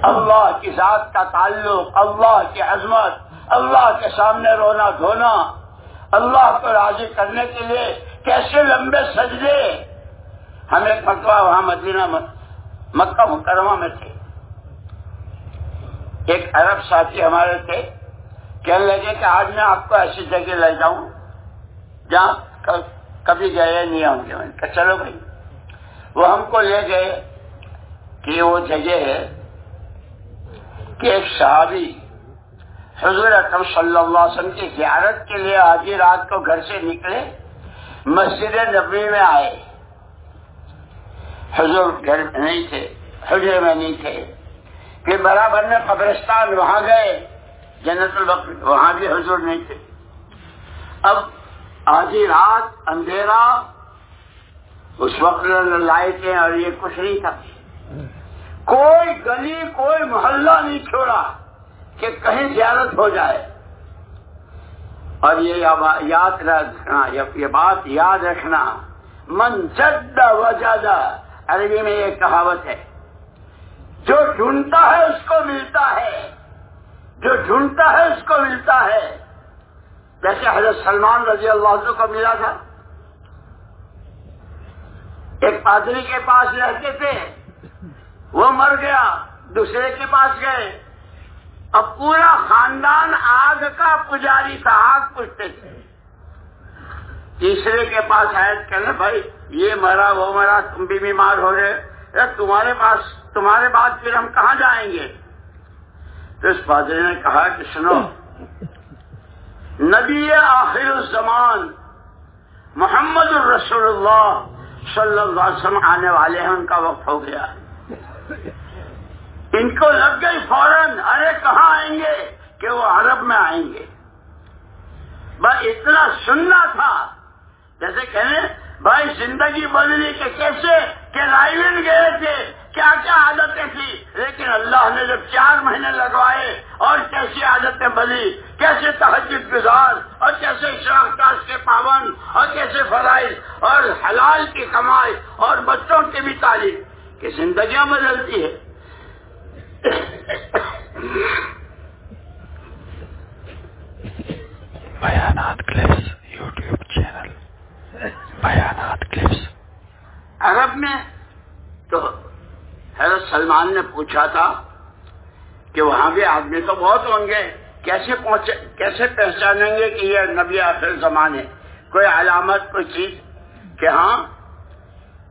[SPEAKER 1] اللہ کی ذات کا تعلق، اللہ کی عظمت، اللہ کے سامنے رونا دھونا، اللہ کو راضی کرنے کے لیے کیسے لمبے سجدے۔ ہم ایک مرتبہ وہاں مدینہ مکہ مکرمہ میں تھے۔ ایک عرب ساتھی ہمارے تھے، کہنے لگے کہ آج میں آپ کو ایسی جگہ لے جاؤں جہاں کبھی گئے نہیں ہوں گے۔ چلو بھائی۔ وہ ہم کو لے گئے کہ وہ جگہ ہے کہ ایک صحابی حضور اکرم صلی اللہ علیہ وسلم کی زیارت کے لیے آدھی رات کو گھر سے نکلے، مسجد نبی میں آئے۔ حضور گھر میں نہیں تھے حجرے میں نہیں تھے۔ پھر برابر میں قبرستان وہاں گئے، جنت البق وہاں بھی حضور نہیں تھے۔ اب آدھی رات اندھیرا، اس وقت لائٹیں اور یہ کچھ نہیں تھا۔ کوئی گلی، کوئی محلہ نہیں چھوڑا کہ کہیں زیارت ہو جائے۔ اور یہ یاد رکھنا، یہ بات یاد رکھنا۔ من جد وجدہ عربی میں یہ کہاوت ہے۔ جو ڈھونڈتا ہے اس کو ملتا ہے۔ جو ڈھونڈتا ہے اس کو ملتا ہے۔ جیسے حضرت سلمان رضی اللہ عنہ کو ملا تھا۔ ایک پادری کے پاس رہتے تھے۔ وہ مر گیا، دوسرے کے پاس گئے۔ اب پورا خاندان آگ کا پجاری تھا، آگ پوچھتے تھے۔ تیسرے کے پاس آئے کہ بھائی، یہ مرا، وہ مرا، تم بھی بیمار ہو رہے تمہارے پاس، تمہارے بعد پھر ہم کہاں جائیں گے؟ تو اس پادری نے کہا کہ سنو، نبی آخر الزمان محمد الرسول اللہ صلی اللہ علیہ وسلم آنے والے ہیں، ان کا وقت ہو گیا۔ ان کو لگ گئی فوراً، ارے کہاں آئیں گے؟ کہ وہ عرب میں آئیں گے۔ بس اتنا سننا تھا۔ جیسے کہنے بھائی زندگی بدلی کہ کیسے کہ لائن گئے تھے؟ کیا کیا عادتیں تھی لیکن اللہ نے جب چار مہینے لگوائے اور کیسی عادتیں بدلی؟ کیسے تحجد گزار اور کیسے شراکت کے پابند اور کیسے فرائض اور حلال کی کمائی اور بچوں کی بھی تعلیم کہ زندگیاں بدلتی ہے
[SPEAKER 2] بیانات کلپس یوٹیوب بیانات کلپس
[SPEAKER 1] عرب میں تو حضرت سلمان نے پوچھا تھا کہ وہاں بھی آدمی تو بہت ہوں گے، کیسے پہنچے، کیسے پہچانیں گے کہ یہ نبی آخر زمانے کوئی علامت، کوئی چیز؟ کہ ہاں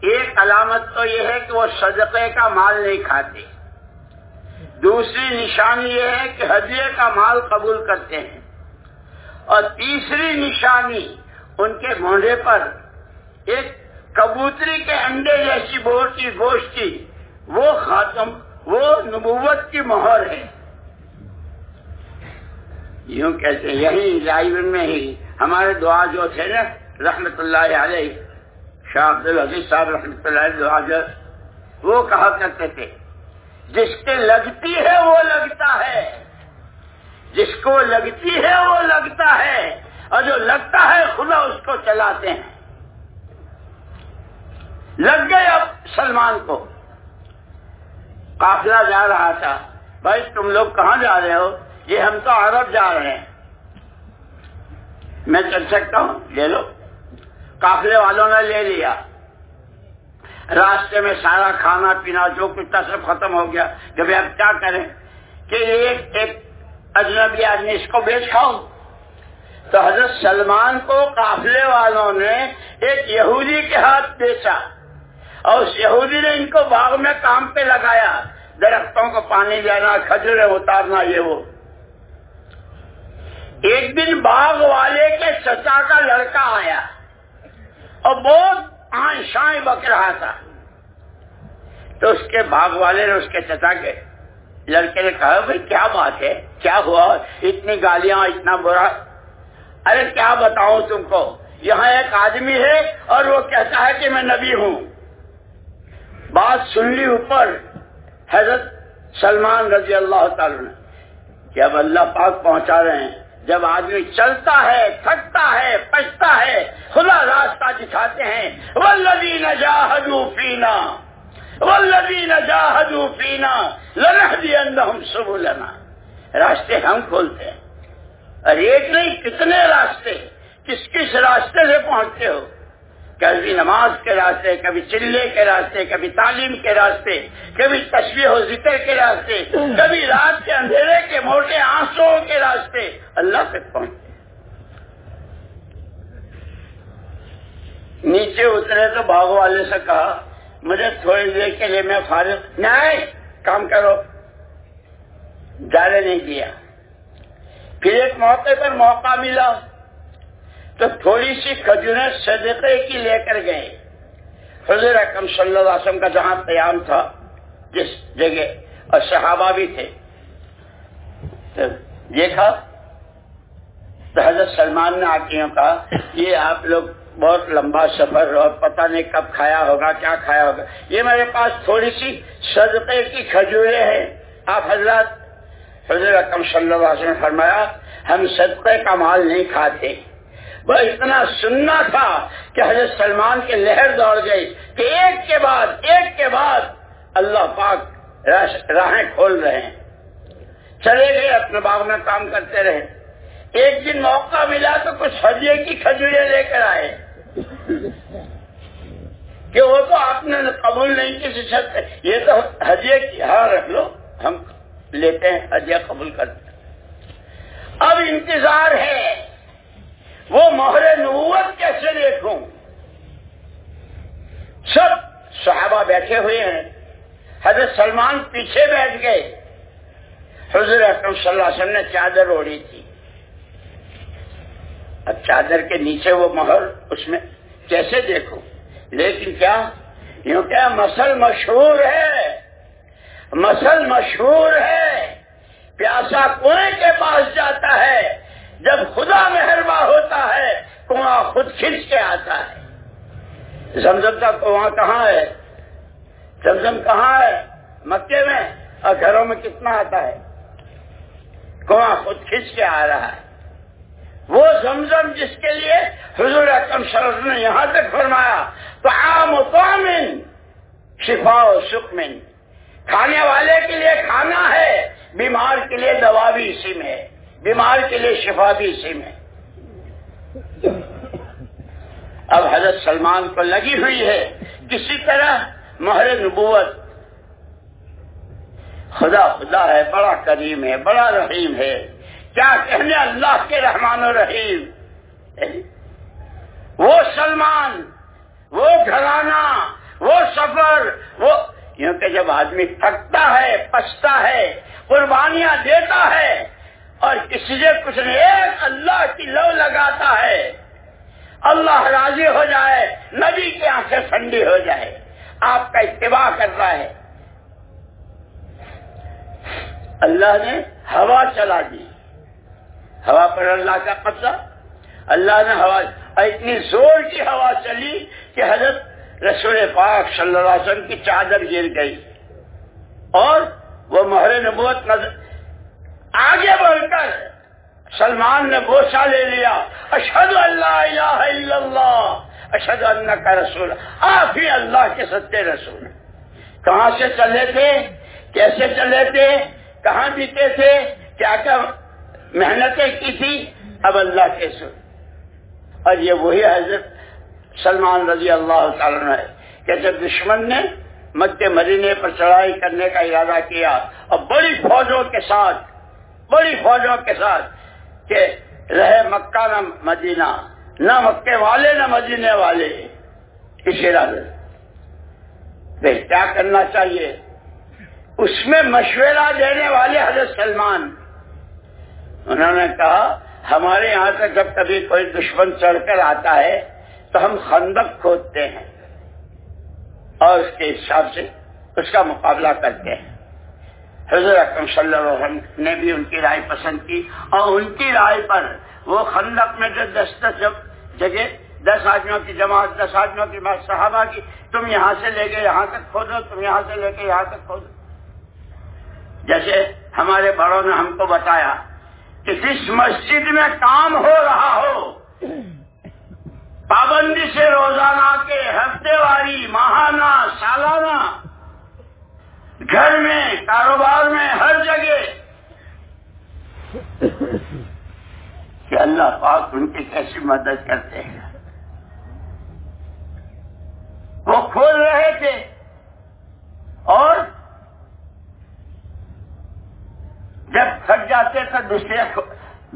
[SPEAKER 1] ایک علامت تو یہ ہے کہ وہ صدقے کا مال نہیں کھاتے۔ دوسری نشانی یہ ہے کہ ہدیے کا مال قبول کرتے ہیں۔ اور تیسری نشانی ان کے مونڈے پر ایک کبوتری کے انڈے جیسی بور کی گوشت کی، وہ خاتم، وہ نبوت کی مہر ہے۔ یوں کہتے ہیں، یہی لائبر میں ہی ہمارے دعا جو تھے نا، رحمت اللہ علیہ، شاہ عبد العزیز صاحب رحمۃ اللہ دعا جو، وہ کہا کرتے تھے، جس کے لگتی ہے وہ لگتا ہے، جس کو لگتی ہے وہ لگتا ہے۔ اور جو لگتا ہے خدا اس کو چلاتے ہیں۔ لگ گئے اب سلمان کو۔ قافلہ جا رہا تھا۔ بھائی تم لوگ کہاں جا رہے ہو؟ یہ ہم تو عرب جا رہے ہیں۔ میں چل سکتا ہوں؟ لے لو۔ قافلے والوں نے لے لیا۔ راستے میں سارا کھانا پینا جو کچھ تھا سب ختم ہو گیا۔ جب اب کیا کریں؟ کہ ایک ایک اجنبی آدمی اس کو بیچ کھاؤ۔ تو حضرت سلمان کو قافلے والوں نے ایک یہودی کے ہاتھ بیچا اور اس یہودی نے ان کو باغ میں کام پہ لگایا۔ درختوں کو پانی دینا، کھجورے اتارنا، یہ وہ۔ ایک دن باغ والے کے چچا کا لڑکا آیا اور بہت شائیں بک رہا تھا۔ تو اس کے باغ والے نے اس کے چچا کے لڑکے نے کہا، بھائی، کیا بات ہے؟ کیا ہوا؟ اتنی گالیاں، اتنا برا ارے کیا بتاؤں تم کو؟ یہاں ایک آدمی ہے اور وہ کہتا ہے کہ میں نبی ہوں۔ بات سن لی اوپر، حضرت سلمان رضی اللہ تعالی نے کہ اب اللہ پاک پہنچا رہے ہیں۔ جب آدمی چلتا ہے، تھکتا ہے پچتا ہے کھلا راستہ دکھاتے ہیں۔ ولدی نجاہدو پینا ولدی نجاہدو پینا لنح دی ہم سب لنا راستے ہم کھولتے ہیں۔ اور ایک نہیں، کتنے راستے، کس کس راستے سے پہنچتے ہو؟ کبھی نماز کے راستے، کبھی چلے کے راستے، کبھی تعلیم کے راستے، کبھی تصویر و ذکر کے راستے، کبھی رات کے اندھیرے کے موٹے آنسو کے راستے، اللہ تک پہنچتے نیچے اترے تو باغ والے سے کہا، مجھے تھوڑی دیر کے لیے میں فارغ، نہیں، کام کرو۔ جانے نہیں دیا پھر ایک موقع پر موقع ملا تو تھوڑی سی کھجوریں صدقے کی لے کر گئے۔ حضور اکم صلی اللہ علیہ وسلم کا جہاں قیام تھا، جس جگہ اور صحابہ بھی تھے۔ دیکھا، تو حضرت سلمان نے آکیوں کہا، یہ آپ لوگ بہت لمبا سفر اور پتہ نہیں کب کھایا ہوگا، کیا کھایا ہوگا۔ یہ میرے پاس تھوڑی سی صدقے کی کھجورے ہیں۔ آپ حضرت حضرت اکم صلی اللہ علیہ وسلم فرمایا، ہم صدقے کا مال نہیں کھاتے۔ وہ اتنا سننا تھا کہ حضرت سلمان کے لہر دوڑ گئی کہ ایک کے بعد، ایک کے بعد اللہ پاک راہیں کھول رہے ہیں۔ چلے گئے، اپنے باغ میں کام کرتے رہے۔ ایک دن موقع ملا تو کچھ ہجے کی کھجورے لے کر آئے۔ کہ وہ تو آپ نے قبول نہیں کسی شرط یہ تو ہجے کی ہاں رکھ لو، ہم لیتے ہیں ہجیا قبول کرتے ہیں۔ اب انتظار ہے، وہ مہر نبوت کیسے دیکھوں؟ سب صحابہ بیٹھے ہوئے ہیں، حضرت سلمان پیچھے بیٹھ گئے۔ حضور اکرم صلی اللہ علیہ وسلم نے چادر اوڑی تھی۔ اب چادر کے نیچے وہ مہر اس میں کیسے دیکھو لیکن کیا؟ یوں کیا مسل مشہور ہے؟ مسل مشہور ہے۔ پیاسا کنویں کے پاس جاتا ہے۔ جب خدا مہربا ہوتا ہے، کنواں خود کھنچ کے آتا ہے۔ زمزم کا کنواں کہاں ہے؟ زمزم کہاں ہے؟ مکے میں۔ اور گھروں میں کتنا آتا ہے؟ کنواں خود کھنچ کے آ رہا ہے۔ وہ زمزم جس کے لیے حضور اکم سرز نے یہاں تک فرمایا، تو عام و شفا و سکمن کھانے والے کے لیے کھانا ہے، بیمار کے لیے دوا بھی اسی میں ہے۔ بیمار کے لیے شفا بھی اسی میں اب حضرت سلمان کو لگی ہوئی ہے، کسی طرح مہر نبوت۔ خدا خدا ہے، بڑا کریم ہے، بڑا رحیم ہے۔ کیا کہنے اللہ کے رحمان و رحیم؟ وہ سلمان، وہ گھرانہ، وہ سفر، وہ کیونکہ جب آدمی تھکتا ہے پچتا ہے، قربانیاں دیتا ہے اور کسی سے کچھ نہیں ایک اللہ کی لو لگاتا ہے، اللہ راضی ہو جائے، نبی کی آنکھیں ٹھنڈی ہو جائے، آپ کا اتباع کر رہا ہے۔ اللہ نے ہوا چلا دی۔ ہوا پر اللہ کا قبضہ۔ اللہ نے ہوا، اتنی زور کی ہوا چلی کہ حضرت رسول پاک صلی اللہ علیہ وسلم کی چادر گر گئی اور وہ مہر نبوت نظر آگے بڑھ کر سلمان نے بوسا لے لیا۔ اشد اللہ الہ الا اللہ۔ اشد اللہ کا رسول۔ آپ ہی اللہ کے سچے رسول کہاں سے چلے تھے؟ کیسے چلے تھے؟ کہاں بیتے تھے؟ کیا کیا محنتیں کی تھی؟ اب اللہ کے سر۔ اور یہ وہی حضرت سلمان رضی اللہ تعالیٰ نے کہ جب دشمن نے مکہ مدینے پر چڑھائی کرنے کا ارادہ کیا اور بڑی فوجوں کے ساتھ، بڑی فوجوں کے ساتھ کہ رہے مکہ نہ مدینہ، نہ مکے والے نہ مدینے والے، اس ارادے کیا کرنا چاہیے؟ اس میں مشورہ دینے والے حضرت سلمان۔ انہوں نے کہا، ہمارے یہاں سے جب کبھی کوئی دشمن چڑھ کر آتا ہے تو ہم خندق کھودتے ہیں اور اس کے حساب سے اس کا مقابلہ کرتے ہیں۔ حضرت اکرم صلی اللہ علیہ وسلم نے بھی ان کی رائے پسند کی اور ان کی رائے پر وہ خندق میں جو دس دس جگہ دس آدمیوں کی جماعت، دس آدمیوں کی بات صحابہ کی، تم یہاں سے لے کے یہاں تک کھودو، تم یہاں سے لے کے یہاں تک کھودو۔ جیسے ہمارے بڑوں نے ہم کو بتایا کہ جس مسجد میں کام ہو رہا ہو پابندی سے روزانہ کے ہفتے واری، ماہانہ، سالانہ، گھر میں، کاروبار میں، ہر جگہ کہ اللہ پاک ان کی کیسی مدد کرتے ہیں۔ وہ کھول رہے تھے اور جب تھک جاتے تو دوسرے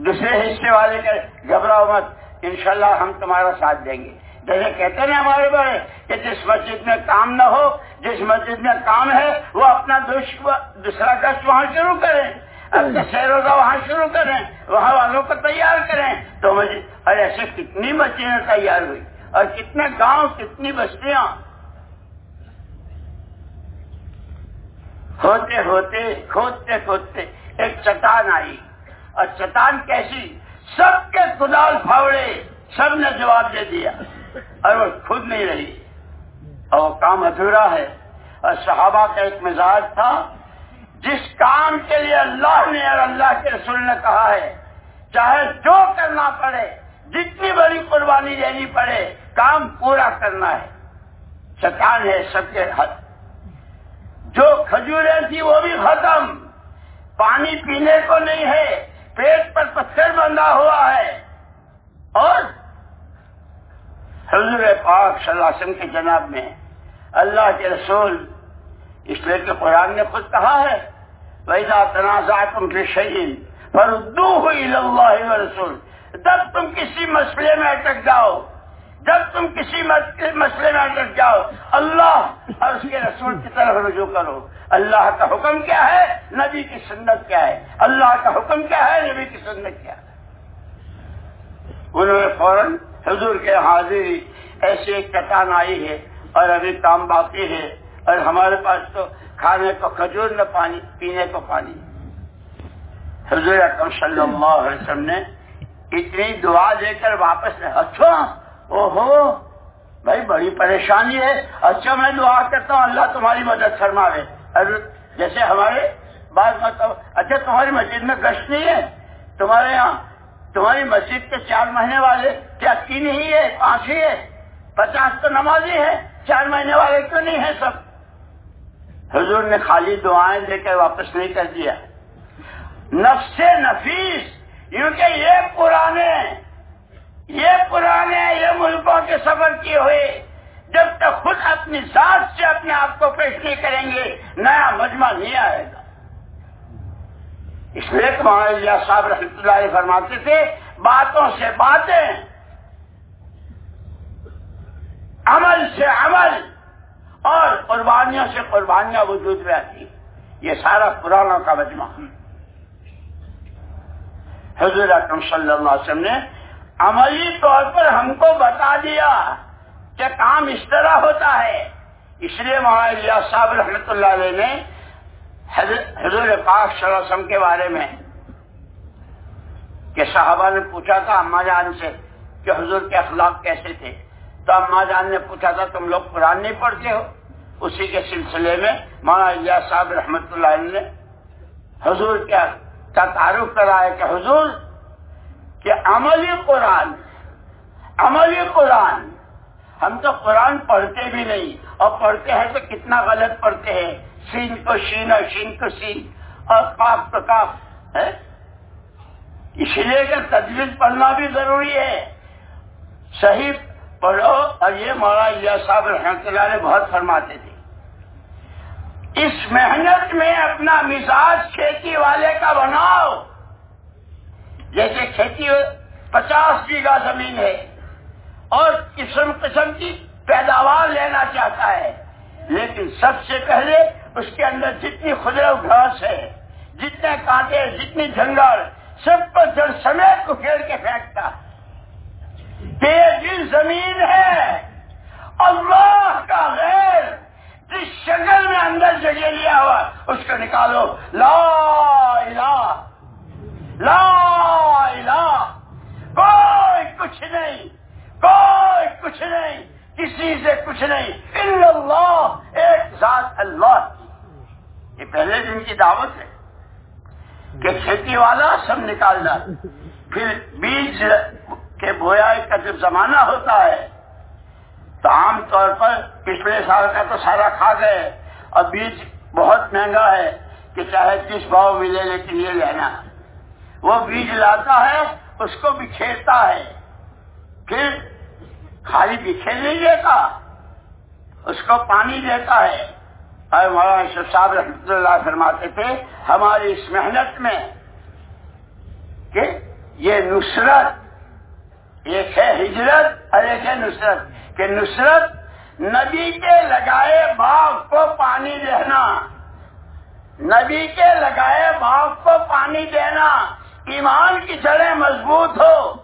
[SPEAKER 1] دوسرے حصے والے کے گھبراؤ مت۔ انشاءاللہ ہم تمہارا ساتھ دیں گے۔ جیسے کہتے ہیں ہمارے بڑے کہ جس مسجد میں کام نہ ہو جس مسجد میں کام ہے وہ اپنا دوسرا گشت وہاں شروع کریں۔ اپنے شہروں کا وہاں شروع کریں وہاں والوں کو تیار کریں۔ تو اور ایسے کتنی مسجدیں تیار ہوئی اور کتنے گاؤں کتنی بستیاں۔ ہوتے ہوتے کھودتے کھودتے ایک چٹان آئی۔ اور چٹان کیسی؟ سب کے کدال پھاوڑے سب نے جواب دے دیا۔ اور وہ خود نہیں رہی۔ اور وہ کام ادھورا ہے۔ اور صحابہ کا ایک مزاج تھا۔ جس کام کے لیے اللہ نے اور اللہ کے رسول نے کہا ہے، چاہے جو کرنا پڑے، جتنی بڑی قربانی دینی پڑے، کام پورا کرنا ہے۔ چٹان ہے سب کے حد جو کھجوریں تھی وہ بھی ختم۔ پانی پینے کو نہیں ہے۔ پیٹ پر پتھر بندھا ہوا ہے۔ اور حضور پاک صلی اللہ علیہ وسلم کے جناب میں اللہ کے رسول اس لیے کہ قرآن نے خود کہا ہے ویزا تنازع تم کے شہید پر دو ہوئی اللہ رسول جب تم کسی مسئلے میں اٹک جاؤ جب تم کسی مسئلے میں اٹک جاؤ، اللہ اور اس کے رسول کی طرف رجوع کرو۔ اللہ کا حکم کیا ہے؟ نبی کی سنت کیا ہے؟ اللہ کا حکم کیا ہے؟ نبی کی سنت کیا ہے؟ انہوں نے فوراً حضور کے حاضری ایسی ایک کٹان آئی ہے اور ابھی کام باقی ہے اور ہمارے پاس تو کھانے کو کھجور نہ پانی، پینے کو پانی۔ حضور اکرم صلی اللہ علیہ وسلم نے اتنی دعا دے کر واپس اچھا او ہو بھائی بڑی پریشانی ہے۔ اچھا میں دعا کرتا ہوں، اللہ تمہاری مدد فرماوے۔ جیسے ہمارے بات مطلب اچھا تمہاری مسجد میں گشت نہیں ہے؟ تمہارے یہاں، تمہاری مسجد کے چار مہینے والے کیا تین ہی ہے، پانچ ہی ہے؟ پچاس تو نمازی ہے چار مہینے والے کیوں نہیں ہے سب؟ حضور نے خالی دعائیں دے کر واپس نہیں کر دیا۔ نفس نفیس، کیونکہ یہ پرانے یہ پرانے یہ ملکوں کے سفر کیے ہوئے جب تک خود اپنی ذات سے اپنے آپ کو پیش نہیں کریں گے، نیا مجمع نہیں آئے گا۔ اس لیے کہ صاحب رحمۃ اللہ فرماتے تھے، باتوں سے باتیں، عمل سے عمل، اور قربانیوں سے قربانیاں وجود میں آتی۔ یہ سارا پرانا کا مجمع۔ حضور اکرم صلی اللہ علیہ وسلم نے عملی طور پر ہم کو بتا دیا کہ کام اس طرح ہوتا ہے۔ اس لیے مولانا صاحب رحمۃ اللہ علیہ نے حضور پاک صلی اللہ علیہ وسلم کے بارے میں کہ صحابہ نے پوچھا تھا اما جان سے کہ حضور کے اخلاق کیسے تھے۔ تو اما جان نے پوچھا تھا، تم لوگ قرآن نہیں پڑھتے ہو؟ اسی کے سلسلے میں مولانا صاحب رحمت اللہ علیہ نے حضور کا تعارف کرایا کہ حضور کہ عملی قرآن عملی قرآن، ہم تو قرآن پڑھتے بھی نہیں، اور پڑھتے ہیں تو کتنا غلط پڑھتے ہیں، سین کو شین اور شین کو سین، اور کاف کو کاف ہے اس لیے کہ تجویز پڑھنا بھی ضروری ہے۔ صحیح پڑھو، اور یہ مولانا صاحب رحمت اللہ نے بہت فرماتے تھے۔ اس محنت میں اپنا مزاج کھیتی والے کا بناؤ۔ جیسے کھیتی پچاس بیگھا زمین ہے۔ اور قسم قسم کی پیداوار لینا چاہتا ہے۔ لیکن سب سے پہلے اس کے اندر جتنی خدرو گھاس ہے، جتنے کانٹے جتنی جنگل سب کو جڑ سمیت کو کھیل کے پھینکتا۔ بے دل زمین ہے۔ اللہ کا غیر جس شکل میں اندر جگہ لیا ہوا، اس کو نکالو۔ لا الہ لا الہ! کوئی کچھ نہیں! کوئی کچھ نہیں! کسی سے کچھ نہیں! اللہ! ایک ذات اللہ یہ پہلے دن کی دعوت ہے کہ کھیتی والا سب نکالنا۔ پھر بیج کے بویا کا جب زمانہ ہوتا ہے، تو عام طور پر پچھلے سال کا تو سارا کھا گئے۔ اور بیج بہت مہنگا ہے کہ چاہے کس بھاؤ ملے لیکن یہ لینا۔ وہ بیج لاتا ہے، اس کو بھی کھیلتا ہے۔ پھر خالی بکھیر نہیں دیتا، اس کو پانی دیتا ہے۔ اور مولانا صاحب رحمۃ اللہ فرماتے تھے، ہماری اس محنت میں کہ یہ نصرت ایک ہے ہجرت، اور ایک ہے نصرت۔ کہ نصرت نبی کے لگائے باغ کو پانی دینا، نبی کے لگائے باغ کو پانی دینا۔ ایمان کی جڑیں مضبوط ہو،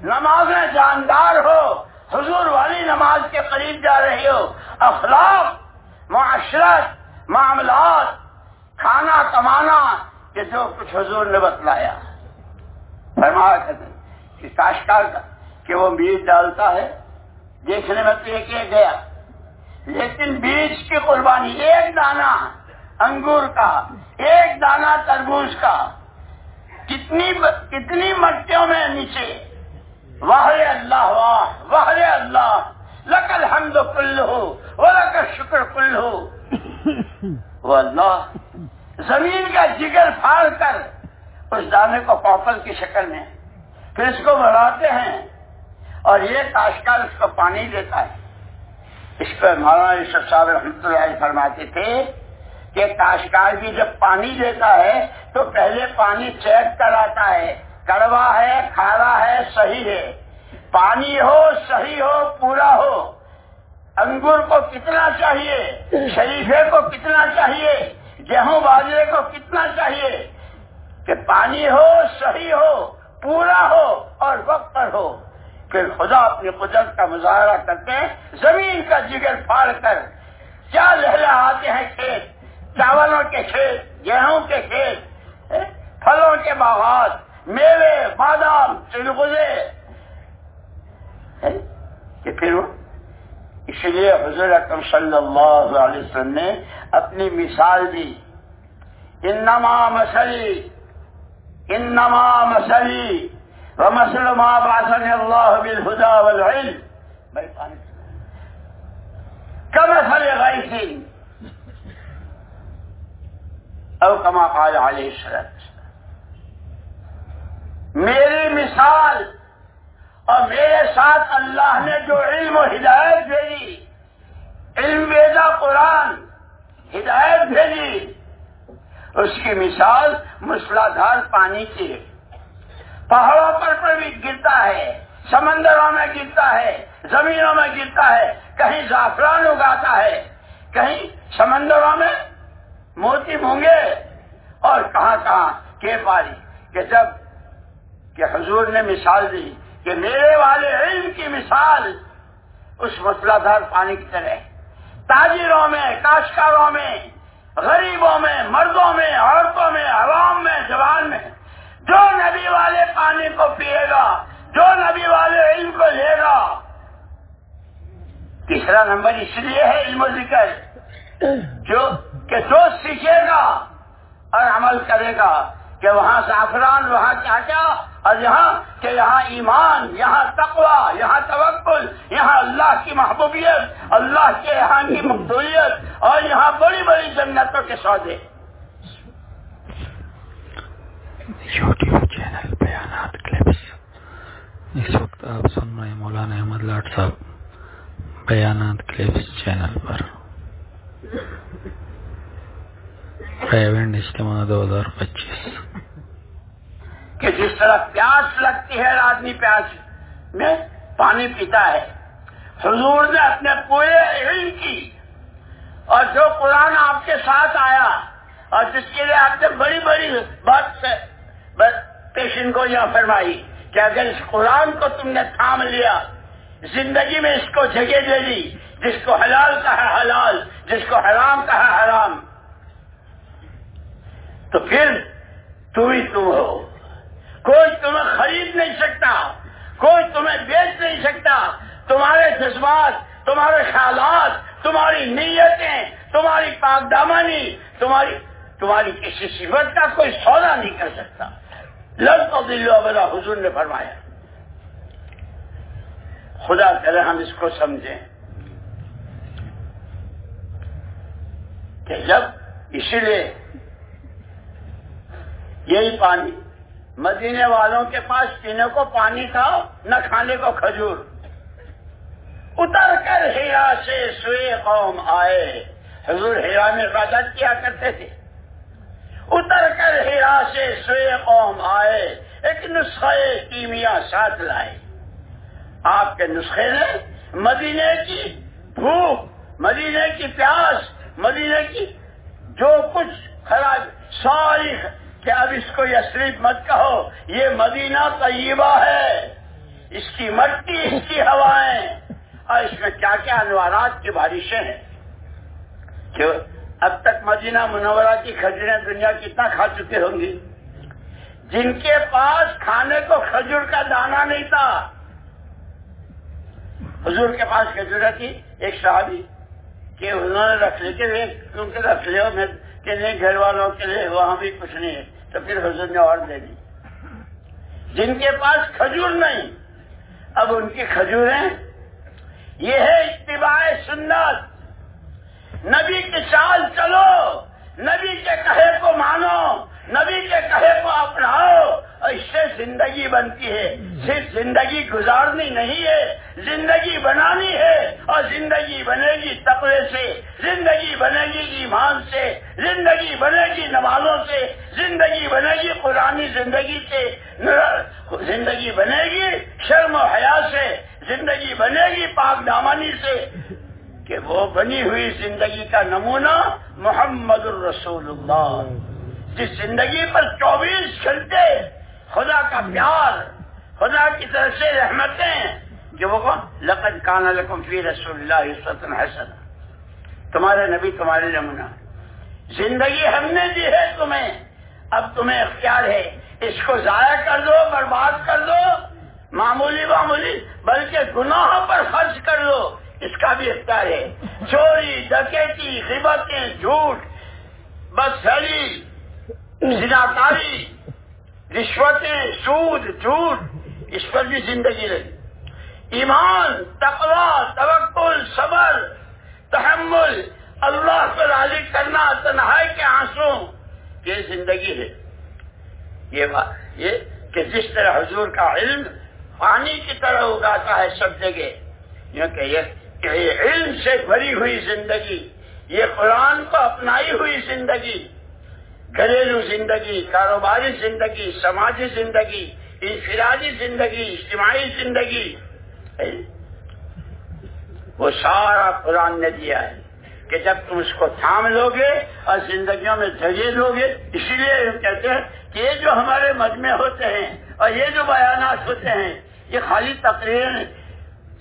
[SPEAKER 1] نمازیں جاندار ہو، حضور والی نماز کے قریب جا رہی ہو، اخلاق، معاشرت، معاملات، کھانا کمانا کہ جو کچھ حضور نے بتلایا۔ فرمایا کہ کاشکار کا کہ وہ بیج ڈالتا ہے، دیکھنے میں تو ایک ایک گیا۔ لیکن بیج کی قربانی، ایک دانہ، انگور کا، ایک دانہ تربوز کا۔ کتنی کتنی مٹیوں میں نیچے؟ واہ اللہ واہ واہ اللہ لکل حمد کل ہو وہ لکل شکر کل ہو وہ اللہ زمین کا جگر پھاڑ کر اس دانے کو پاپل کی شکل میں پھر اس کو بڑھاتے ہیں اور یہ کاشکار اس کو پانی دیتا ہے۔ اس پہ مولانا یوسف صاحب رحمۃ اللہ فرماتے تھے کہ کاشکار بھی جب پانی دیتا ہے تو پہلے پانی چیک کراتا ہے، کڑوا ہے، کھارا ہے، صحیح ہے۔ پانی ہو، صحیح ہو، پورا ہو۔ انگور کو کتنا چاہیے؟ شریفے کو کتنا چاہیے؟ گیہوں باجرے کو کتنا چاہیے؟ کہ پانی ہو، صحیح ہو، پورا ہو اور وقت پر ہو۔ پھر خدا اپنی قدرت کا مظاہرہ کرتے ہیں، زمین کا جگر پھاڑ کر۔ کیا لہلا آتے ہیں کھیت؟ چاولوں کے کھیت، گیہوں کے کھیت پھلوں کے باغات، میوے، بادام چلگزے کہ پھر اس لیے حضور اکرم صلی اللہ علیہ وسلم نے اپنی مثال دی۔ انما مسلی انما مسلی ومثل ما بعثني الله بالهدى والعلم۔ كمثل غيث او كما قال عليه السلام. میری مثال اور میرے ساتھ اللہ نے جو علم و ہدایت بھیجی، علم بیجا قرآن، ہدایت بھیجی، اس کی مثال مسلادھار پانی کی ہے۔ پہاڑوں پر پر بھی گرتا ہے، سمندروں میں گرتا ہے، زمینوں میں گرتا ہے، کہیں زعفران اگاتا ہے، کہیں سمندروں میں موتی مونگے اور کہاں کہاں کے پاری کہ جبکہ حضور نے مثال دی کہ میرے والے علم کی مثال اس مسئلہ دار پانی کی طرح تاجروں میں کاشکاروں میں، غریبوں میں، مردوں میں، عورتوں میں، عوام میں، جوان میں، جو نبی والے پانی کو پیے گا، جو نبی والے علم کو لے گا۔ تیسرا نمبر اس لیے ہے علم و ذکر۔ جو کہ جو سیکھے گا اور عمل کرے گا کہ وہاں زعفران وہاں کیا کیا اور یہاں کہ یہاں ایمان، یہاں تقوا یہاں توکل، یہاں اللہ کی محبوبیت، اللہ کے یہاں کی مقبولیت اور یہاں بڑی بڑی جنتوں کے سودے
[SPEAKER 2] یوٹیوب چینل بیانات کلپس اس وقت آپ سن رہے ہیں مولانا احمد لاٹ صاحب۔ بیانات کلپس چینل پر۔ ایونٹ اجتماع دو ہزار پچیس۔
[SPEAKER 1] کہ جس طرح پیاس لگتی ہے، آدمی پیاس میں پانی پیتا ہے۔ حضور نے اپنے پورے علم کی اور جو قرآن آپ کے ساتھ آیا اور جس کے لیے آپ نے بڑی بڑی بات پیشن کو یہاں فرمائی کہ اگر اس قرآن کو تم نے تھام لیا، زندگی میں اس کو جگہ دے دی، جس کو حلال کہا حلال، جس کو حرام کہا حرام تو پھر تم ہی تم ہو۔ کوئی تمہیں خرید نہیں سکتا، کوئی تمہیں بیچ نہیں سکتا۔ تمہارے جذبات تمہارے خیالات، تمہاری نیتیں، تمہاری پاک دامانی تمہاری تمہاری کسی صفت کا کوئی سودا نہیں کر سکتا۔ لڑکوں دلو بلا حضور نے فرمایا۔ خدا کرے ہم اس کو سمجھیں کہ جب اسی لیے یہی پانی۔ مدینے والوں کے پاس پینے کو پانی تھا، نہ کھانے کو کھجور۔ اتر کر ہیرا سے سوئے قوم آئے۔ حضور ہیرا میں عبادت کیا کرتے تھے۔ اتر کر ہیرا سے سوئے قوم آئے، ایک نسخے کیمیا ساتھ لائے۔ آپ کے نسخے نے مدینے کی بھوک، مدینے کی پیاس، مدینے کی جو کچھ خراب، ساری کہ اب اس کو یسریف مت کہو، یہ مدینہ طیبہ ہے۔ اس کی مٹی، اس کی ہوائیں۔ اور اس میں کیا کیا انوارات کی بارشیں ہیں؟ کہ اب تک مدینہ منورہ کی کھجوریں دنیا کتنا کھا چکے ہوں گی۔ جن کے پاس کھانے کو کھجور کا دانا نہیں تھا۔ حضور کے پاس کھجور تھی ایک صحابی، کہ انہوں نے رکھ لی، کہ کیونکہ رکھ لے کہ نہیں گھر والوں کے لیے وہاں بھی کچھ نہیں ہے، تو پھر حضور نے اور دے دی۔ جن کے پاس کھجور نہیں، اب ان کی کھجوریں، یہ ہے اتباع سنت۔ نبی کی چال چلو، نبی کے کہے کو مانو، نبی کے کہے کو اپناؤ اور اس سے زندگی بنتی ہے۔ صرف زندگی گزارنی نہیں ہے زندگی بنانی ہے اور زندگی بنے گی تقوی سے، زندگی بنے گی ایمان سے، زندگی بنے گی نمازوں سے، زندگی بنے گی پرانی زندگی سے۔ زندگی بنے گی شرم و حیا سے، زندگی بنے گی پاک دامانی سے کہ وہ بنی ہوئی زندگی کا نمونہ محمد الرسول اللہ۔ جس زندگی پر چوبیس گھنٹے خدا کا پیار، خدا کی طرف سے رحمتیں کہ وہ لقد کان لکم فی رسول اللہ حسن تمہارے نبی تمہارے نمونہ۔ زندگی ہم نے دی ہے تمہیں۔ اب تمہیں اختیار ہے۔ اس کو ضائع کر دو، برباد کر دو۔ معمولی معمولی، بلکہ گناہوں پر خرچ کر دو۔ اس کا بھی اختیار ہے۔ چوری، ڈکیتی، غیبتیں، جھوٹ بس کاری رشوتیں، سود، جھوٹ، اس پر بھی زندگی رہی۔ ایمان تقوا توکل، صبر، تحمل، اللہ کو راضی کرنا، تنہائی کے آنسو، یہ زندگی ہے۔ یہ یہ کہ جس طرح حضور کا علم پانی کی طرح اگاتا ہے سب جگہ یہ علم سے بھری ہوئی زندگی، یہ قرآن کو اپنائی ہوئی زندگی، گھریلو زندگی، کاروباری زندگی، سماجی زندگی، انفرادی زندگی، اجتماعی زندگی وہ سارا قرآن نے دیا ہے کہ جب تم اس کو تھام لو گے اور زندگیوں میں جگہ لو گے اسی لیے ہم کہتے ہیں کہ یہ جو ہمارے مجمع ہوتے ہیں اور یہ جو بیانات ہوتے ہیں، یہ خالی تقریر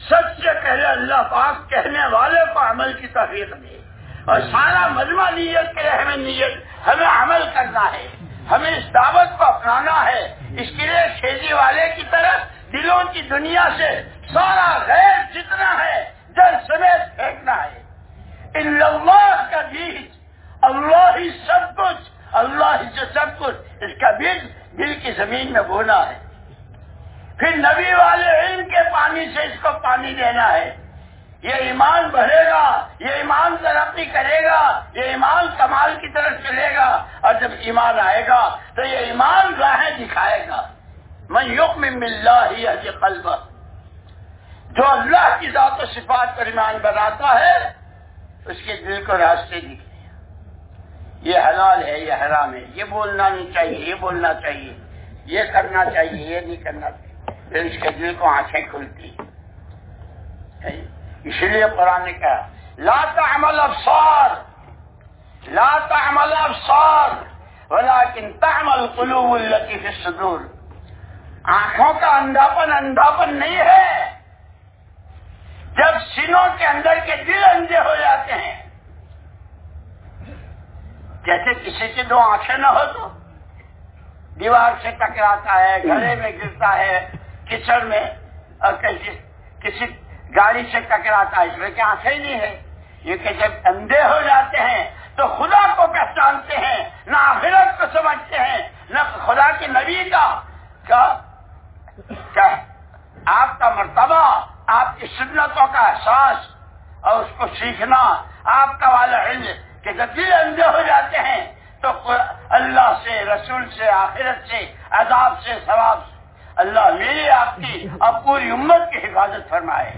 [SPEAKER 1] سب سے پہلے اللہ پاک کہنے والے کو عمل کی تحریر دے۔ اور سارا مجمع نیت کے ہمیں نیت ہمیں عمل کرنا ہے، ہمیں اس دعوت کو اپنانا ہے۔ اس کے لیے کھیتی والے کی طرف دلوں کی دنیا سے سارا غیر جتنا ہے جل سمیت پھینکنا ہے۔ ان اللہ کا بیج اللہ ہی سب کچھ، اللہ ہی سے سب کچھ، اس کا بیج دل کی زمین میں بونا ہے۔ پھر نبی والے علم کے پانی سے اس کو پانی دینا ہے۔ یہ ایمان بڑھے گا، یہ ایمان ترقی کرے گا، یہ ایمان کمال کی طرف چلے گا اور جب ایمان آئے گا تو یہ ایمان راہیں دکھائے گا۔ میں یق میں مل رہا ہی جو اللہ کی ذات و صفات پر ایمان بناتا ہے، اس کے دل کو راستے دکھے یہ حلال ہے، یہ حرام ہے۔ یہ بولنا نہیں چاہیے، یہ بولنا چاہیے۔ یہ کرنا چاہیے، یہ نہیں کرنا چاہیے۔ پھر اس کے دل کو آنکھیں کھلتی جی؟ اس لیے قرآن نے کہا، لا تعمل افسار لا تعمل افسار ولكن تعمل قلوب التي في الصدور۔ آنکھوں کا اندھاپن اندھاپن نہیں ہے۔ جب سینوں کے اندر کے دل اندھے ہو جاتے ہیں، جیسے کسی کی دو آنکھیں نہ ہو تو دیوار سے ٹکراتا ہے، گلے میں گرتا ہے، کچڑ میں، اور کسی گاڑی سے ٹکراتا ہے، اس میں کیا آنکھیں نہیں ہے یہ کہ جب اندھے ہو جاتے ہیں تو خدا کو پہچانتے ہیں، نہ آخرت کو سمجھتے ہیں، نہ خدا کے نبی کا کیا آپ کا مرتبہ، آپ کی سنتوں کا احساس اور اس کو سیکھنا، آپ کا والا علم کہ جب دل اندھے ہو جاتے ہیں، تو اللہ سے، رسول سے، آخرت سے، عذاب سے، ثواب سے، اللہ میری آپ کی اب پوری امت کی حفاظت فرمائے۔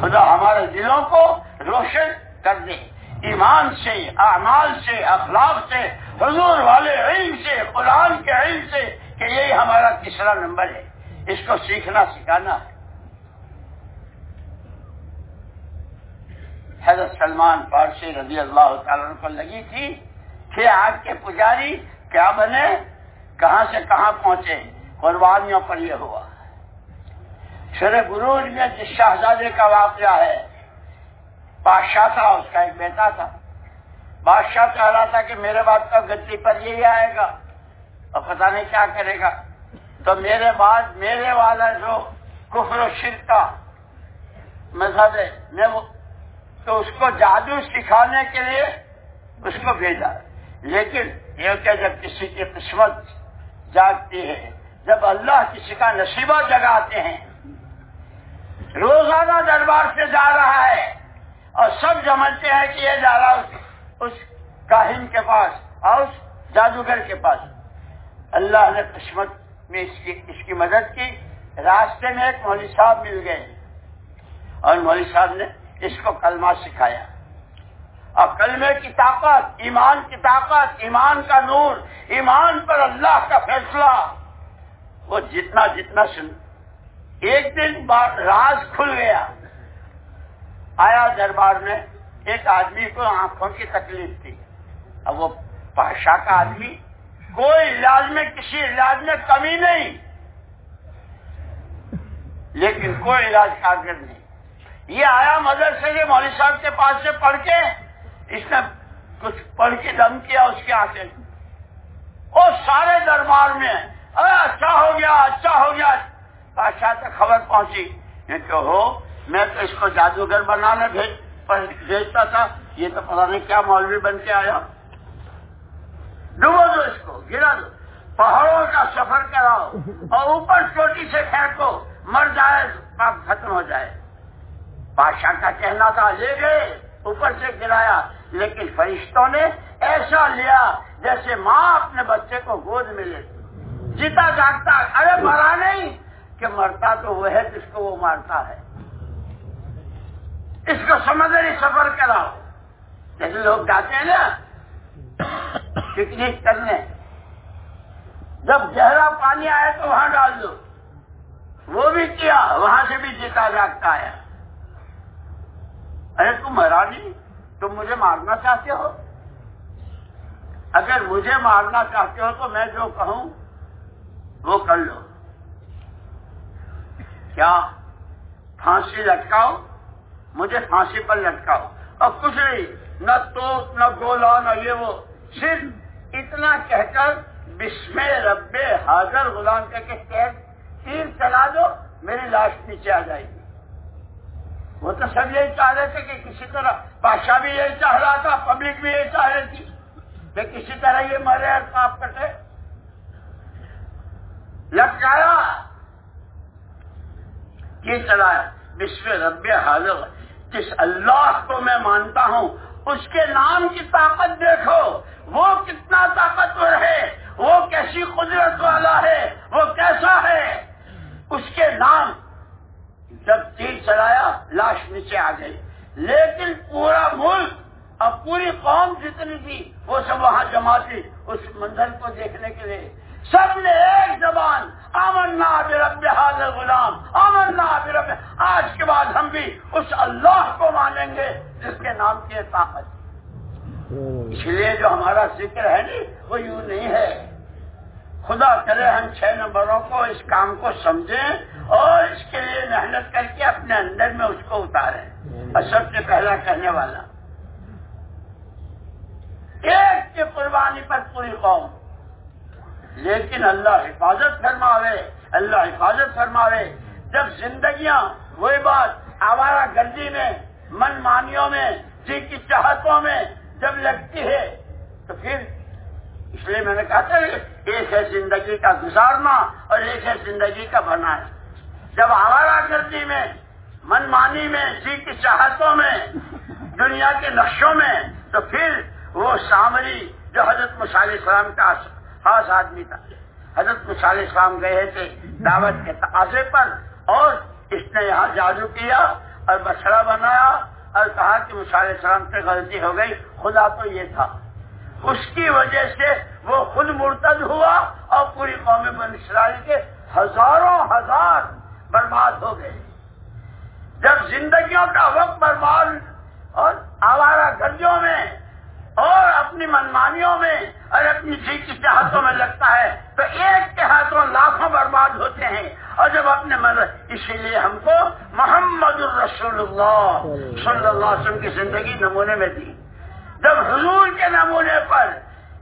[SPEAKER 1] خدا ہمارے دلوں کو روشن کر دے۔ ایمان سے، اعمال سے، اخلاق سے، حضور والے علم سے، قرآن کے علم سے کہ یہی ہمارا تیسرا نمبر ہے۔ اس کو سیکھنا سکھانا۔ ہے حضرت سلمان فارسی رضی اللہ تعالیٰ کو لگی تھی کہ آگ کے پجاری کیا بنے؟ کہاں سے کہاں پہنچے؟ قربانیوں پر یہ ہوا۔ شر بروج میں جس شہزادے کا واقعہ ہے، بادشاہ تھا، اس کا ایک بیٹا تھا۔ بادشاہ چاہ رہا تھا کہ میرے بعد تو گدی پر یہی آئے گا اور پتہ نہیں کیا کرے گا۔ تو میرے بعد میرے والا جو کفر و شرک کا مذہب ہے، میں وہ تو اس کو جادو سکھانے کے لیے اس کو بھیجا۔ لیکن یہ کہ جب کسی کی قسمت جاگتی ہے، جب اللہ کسی کا نصیبہ جگاتے ہیں، روزانہ دربار سے جا رہا ہے اور سب سمجھتے ہیں کہ یہ جا رہا اس کاہن کے پاس اور اس جادوگر کے پاس۔ اللہ نے قسمت میں اس کی اس کی مدد کی، راستے میں ایک مولوی صاحب مل گئے۔ اور مولوی صاحب نے اس کو کلمہ سکھایا۔ اور کلمے کی طاقت، ایمان کی طاقت، ایمان کا نور، ایمان پر اللہ کا فیصلہ۔ وہ جتنا جتنا سن ایک دن بعد راز کھل گیا۔ آیا دربار میں ایک آدمی کو آنکھوں کی تکلیف تھی۔ اب وہ بادشاہ کا آدمی کوئی علاج میں کسی علاج میں کمی نہیں۔ لیکن کوئی علاج کارگر نہیں۔ یہ آیا مدرسے کے مولوی صاحب کے پاس سے پڑھ کے، اس نے کچھ پڑھ کے دم کیا اس کے آتے اور سارے دربار میں اچھا ہو گیا اچھا ہو گیا۔ بادشاہ تک خبر پہنچی۔ کہ ہو، میں تو اس کو جادوگر بنانے بھیجتا تھا۔ یہ تو پتا نہیں کیا مولوی بن کے آیا۔ ڈبو دو اس کو، گرا دو۔ پہاڑوں کا سفر کراؤ اور اوپر چوٹی سے پھینکو مر جائے کام ختم ہو جائے۔ بادشاہ کا کہنا تھا، لے گئے، اوپر سے گرایا۔ لیکن فرشتوں نے ایسا لیا جیسے ماں اپنے بچے کو گود میں لے جیتا جاگتا، ارے مرا نہیں، کہ مرتا تو وہ ہے جس کو وہ مارتا ہے۔ اس کو سمندری سفر کراؤ۔ جیسے لوگ جاتے ہیں نا پکنک کرنے جب گہرا پانی آئے تو وہاں ڈال دو۔ وہ بھی کیا، وہاں سے بھی جیتا جاگتا آیا ارے تم مرا نہیں تم مجھے مارنا چاہتے ہو؟ اگر مجھے مارنا چاہتے ہو تو میں جو کہوں، وہ کر لو۔ کیا؟ پھانسی لٹکاؤ؟ مجھے پھانسی پر لٹکاؤ۔ اور کچھ نہیں، نہ توپ، نہ گولا، نہ یہ وہ۔ صرف اتنا کہہ کر بسم رب حاضر غلام کہہ کے تیر چلا دو، میری لاش نیچے آ جائے گی۔ وہ تو سب یہی چاہ رہے تھے کہ کسی طرح بادشاہ بھی یہی چاہ رہا تھا، پبلک بھی یہی چاہ رہی تھی، کہ کسی طرح یہ مرے اور کاپ کٹے۔ لٹکایا یہ چلایا بسم رب حاضر، جس اللہ کو میں مانتا ہوں اس کے نام کی طاقت دیکھو، وہ کتنا طاقتور ہے، وہ کیسی قدرت والا ہے، وہ کیسا ہے؟ اس کے نام جب تیر چلایا، لاش نیچے آ گئی۔ لیکن پورا ملک اور پوری قوم جتنی تھی، وہ سب وہاں جمع تھی، اس منظر کو دیکھنے کے لیے۔ سب نے ایک زبان امن رب حاضر غلام امن رب، آج کے بعد ہم بھی اس اللہ کو مانیں گے جس کے نام کی طاقت۔ اس لیے جو ہمارا ذکر ہے نا، وہ یوں نہیں ہے۔ خدا کرے ہم چھ نمبروں کو اس کام کو سمجھیں اور اس کے لیے محنت کر کے اپنے اندر میں اس کو اتاریں۔ اور سب سے پہلا کہنے والا۔ ایک کی قربانی پر پوری قوم۔ لیکن اللہ حفاظت فرماوے، اللہ حفاظت فرماوے۔ جب زندگیاں، وہی بات، آوارہ گردی میں، من مانیوں میں جی کی چاہتوں میں جب لگتی ہے، تو پھر اس لیے میں نے کہا تھا، ایک ہے زندگی کا گزارنا اور ایک ہے زندگی کا بنانا۔ جب آوارہ گردی میں، من مانی میں جی کی چاہتوں میں، دنیا کے نقشوں میں، تو پھر وہ سامری جو حضرت مصالح السلام کا خاص آدمی تھا۔ حضرت مصالح السلام گئے تھے دعوت کے تقاضے پر اور اس نے یہاں جادو کیا اور بچڑا بنایا اور کہا کہ مصالح السلام سے غلطی ہو گئی، خدا تو یہ تھا۔ اس کی وجہ سے وہ خود مرتد ہوا اور پوری قوم بن اسرائیل کے ہزاروں ہزار برباد ہو گئے۔ جب زندگیوں کا وقت برباد اور آوارہ گرجوں میں اور اپنی منمانیوں میں اور اپنی جی کی چاہتوں میں لگتا ہے تو ایک کے ہاتھوں لاکھوں برباد ہوتے ہیں اور جب اپنے من اسی لیے ہم کو محمد الرسول اللہ صلی اللہ علیہ وسلم کی زندگی نمونے میں دی۔ جب حضور کے نمونے پر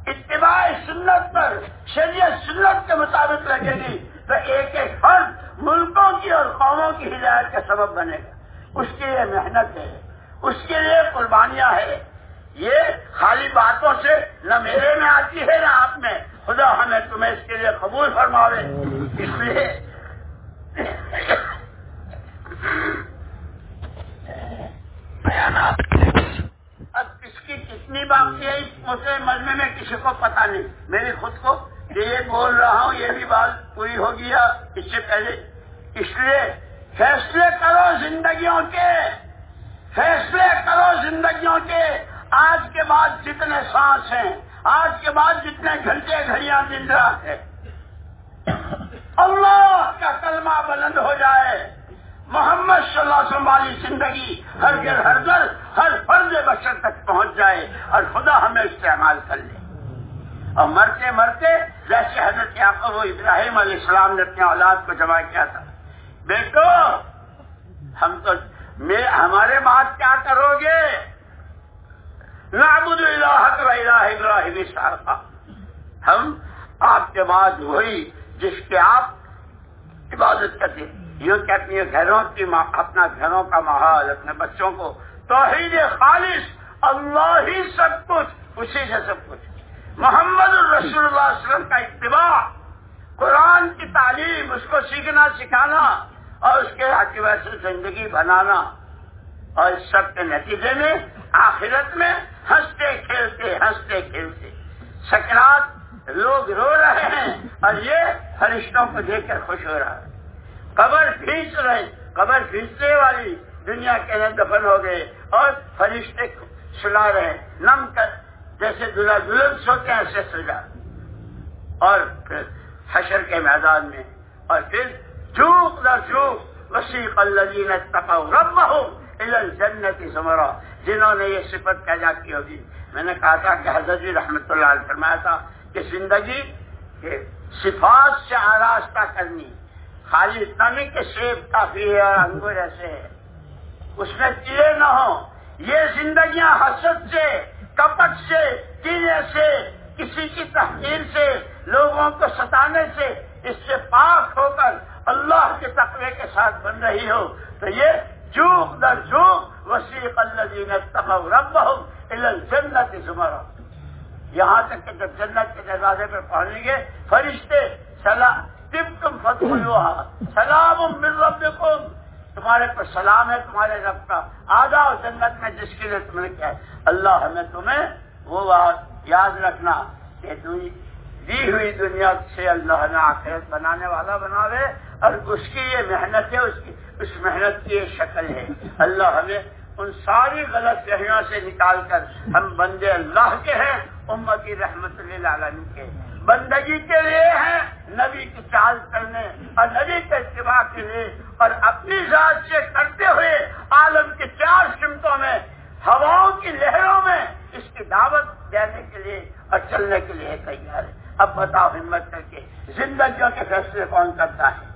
[SPEAKER 1] اتباع سنت پر، شریعت سنت کے مطابق لگے گی، تو ایک ایک فرد ملکوں کی اور قوموں کی ہدایت کا سبب بنے گا۔ اس کے لیے محنت ہے، اس کے لیے قربانیاں ہے یہ خالی باتوں سے نہ میرے میں آتی ہے نہ آپ میں۔ خدا ہمیں تمہیں اس کے لیے قبول فرماوے۔ اس لیے اب کس کی کتنی باقی ہے؟ اس مسئلے مجمے میں کسی کو پتا نہیں۔ میری خود کو یہ بول رہا ہوں یہ بھی بات پوری ہو گیا اس سے پہلے۔ اس لیے فیصلے کرو زندگیوں کے۔ فیصلے کرو زندگیوں کے۔ آج کے بعد جتنے سانس ہیں، آج کے بعد جتنے گھنٹے گھڑیاں دن رات ہے اللہ کا کلمہ بلند ہو جائے۔ محمد صلی اللہ علیہ وسلم والی زندگی ہر گھر ہر گھر، ہر فرض بشر تک پہنچ جائے اور خدا ہمیں استعمال کر لے۔ اور مرتے مرتے جیسے حضرت یعقوب و ابراہیم علیہ السلام نے اپنے اولاد کو جمع کیا تھا۔ بیٹو، ہم تو ہمارے بات کیا کرو گے؟ نعبد الہ و الہ ابراہیم صاحب ہم آپ کے بعد وہی جس کے آپ عبادت کرتے یہ کہ اپنے گھروں کی اپنا گھروں کا ماحول اپنے بچوں کو۔ توحید خالص، اللہ ہی سب کچھ، اسی سے سب کچھ۔ محمد الرسول اللہ علیہ وسلم کا اتباع، قرآن کی تعلیم، اس کو سیکھنا، سکھانا اور اس کے عقیبت سے زندگی بنانا۔ اور اس سب کے نتیجے میں، آخرت میں ہنستے کھیلتے ہنستے کھیلتے۔ سکرات، لوگ رو رہے ہیں اور یہ فرشتوں کو دیکھ کر خوش ہو رہا ہے۔ قبر کھینچ رہے قبر کھینچنے والی دنیا کے اندر دفن ہو گئے اور فرشتے سلا رہے نم کر، جیسے دلہا دلہن سوتے ہیں، ایسے سجا۔ اور پھر حشر کے میدان میں، اور پھر جھوک نہ جھوک، وسیق اللہ تقو رب ہو جنت زمرہ جنہوں نے یہ صفت پیدا کی ہوگی۔ میں نے کہا تھا کہ حضرت جی رحمت اللہ علیہ فرمایا تھا کہ زندگی کے صفات سے آراستہ کرنی، خالی اتنا نہیں کہ سیب کافی ہے اور انگور ایسے ہے اس میں کیڑے نہ ہوں۔ یہ زندگیاں حسد سے، کپٹ سے، کیڑے سے، کسی کی تحقیر سے، لوگوں کو ستانے سے، اس سے پاک ہو کر اللہ کے تقوی کے ساتھ بن رہی ہو۔ تو یہ جوک در جوک وسیق اللہ رب جنت زمر یہاں تک کہ جب جنت کے دروازے پہ پہنچیں گے، فرشتے سلام تم تم فتح سلام مل رب تمہارے پر سلام ہے، تمہارے رب کا آدھا جنت میں جس کے لیے تم نے کیا اللہ ہمیں تمہیں وہ بات یاد رکھنا کہ دی ہوئی دنیا سے اللہ نے آخرت بنانے والا بناوے۔ اور اس کی یہ محنت ہے، اس کی، اس محنت کی یہ شکل ہے۔ اللہ ہمیں ان ساری غلط فہمیوں سے نکال کر ہم بندے اللہ کے ہیں، امت کی رحمت اللہ کے بندگی کے لیے ہیں، نبی کی چال کرنے اور نبی کے اتباع کے لیے۔ اور اپنی ذات سے کرتے ہوئے عالم کے چار سمتوں میں، ہواؤں کی لہروں میں اس کی دعوت دینے کے لیے اور چلنے کے لیے تیار ہے اب بتاؤ ہمت کر کے زندگیوں کے فیصلے کون کرتا ہے؟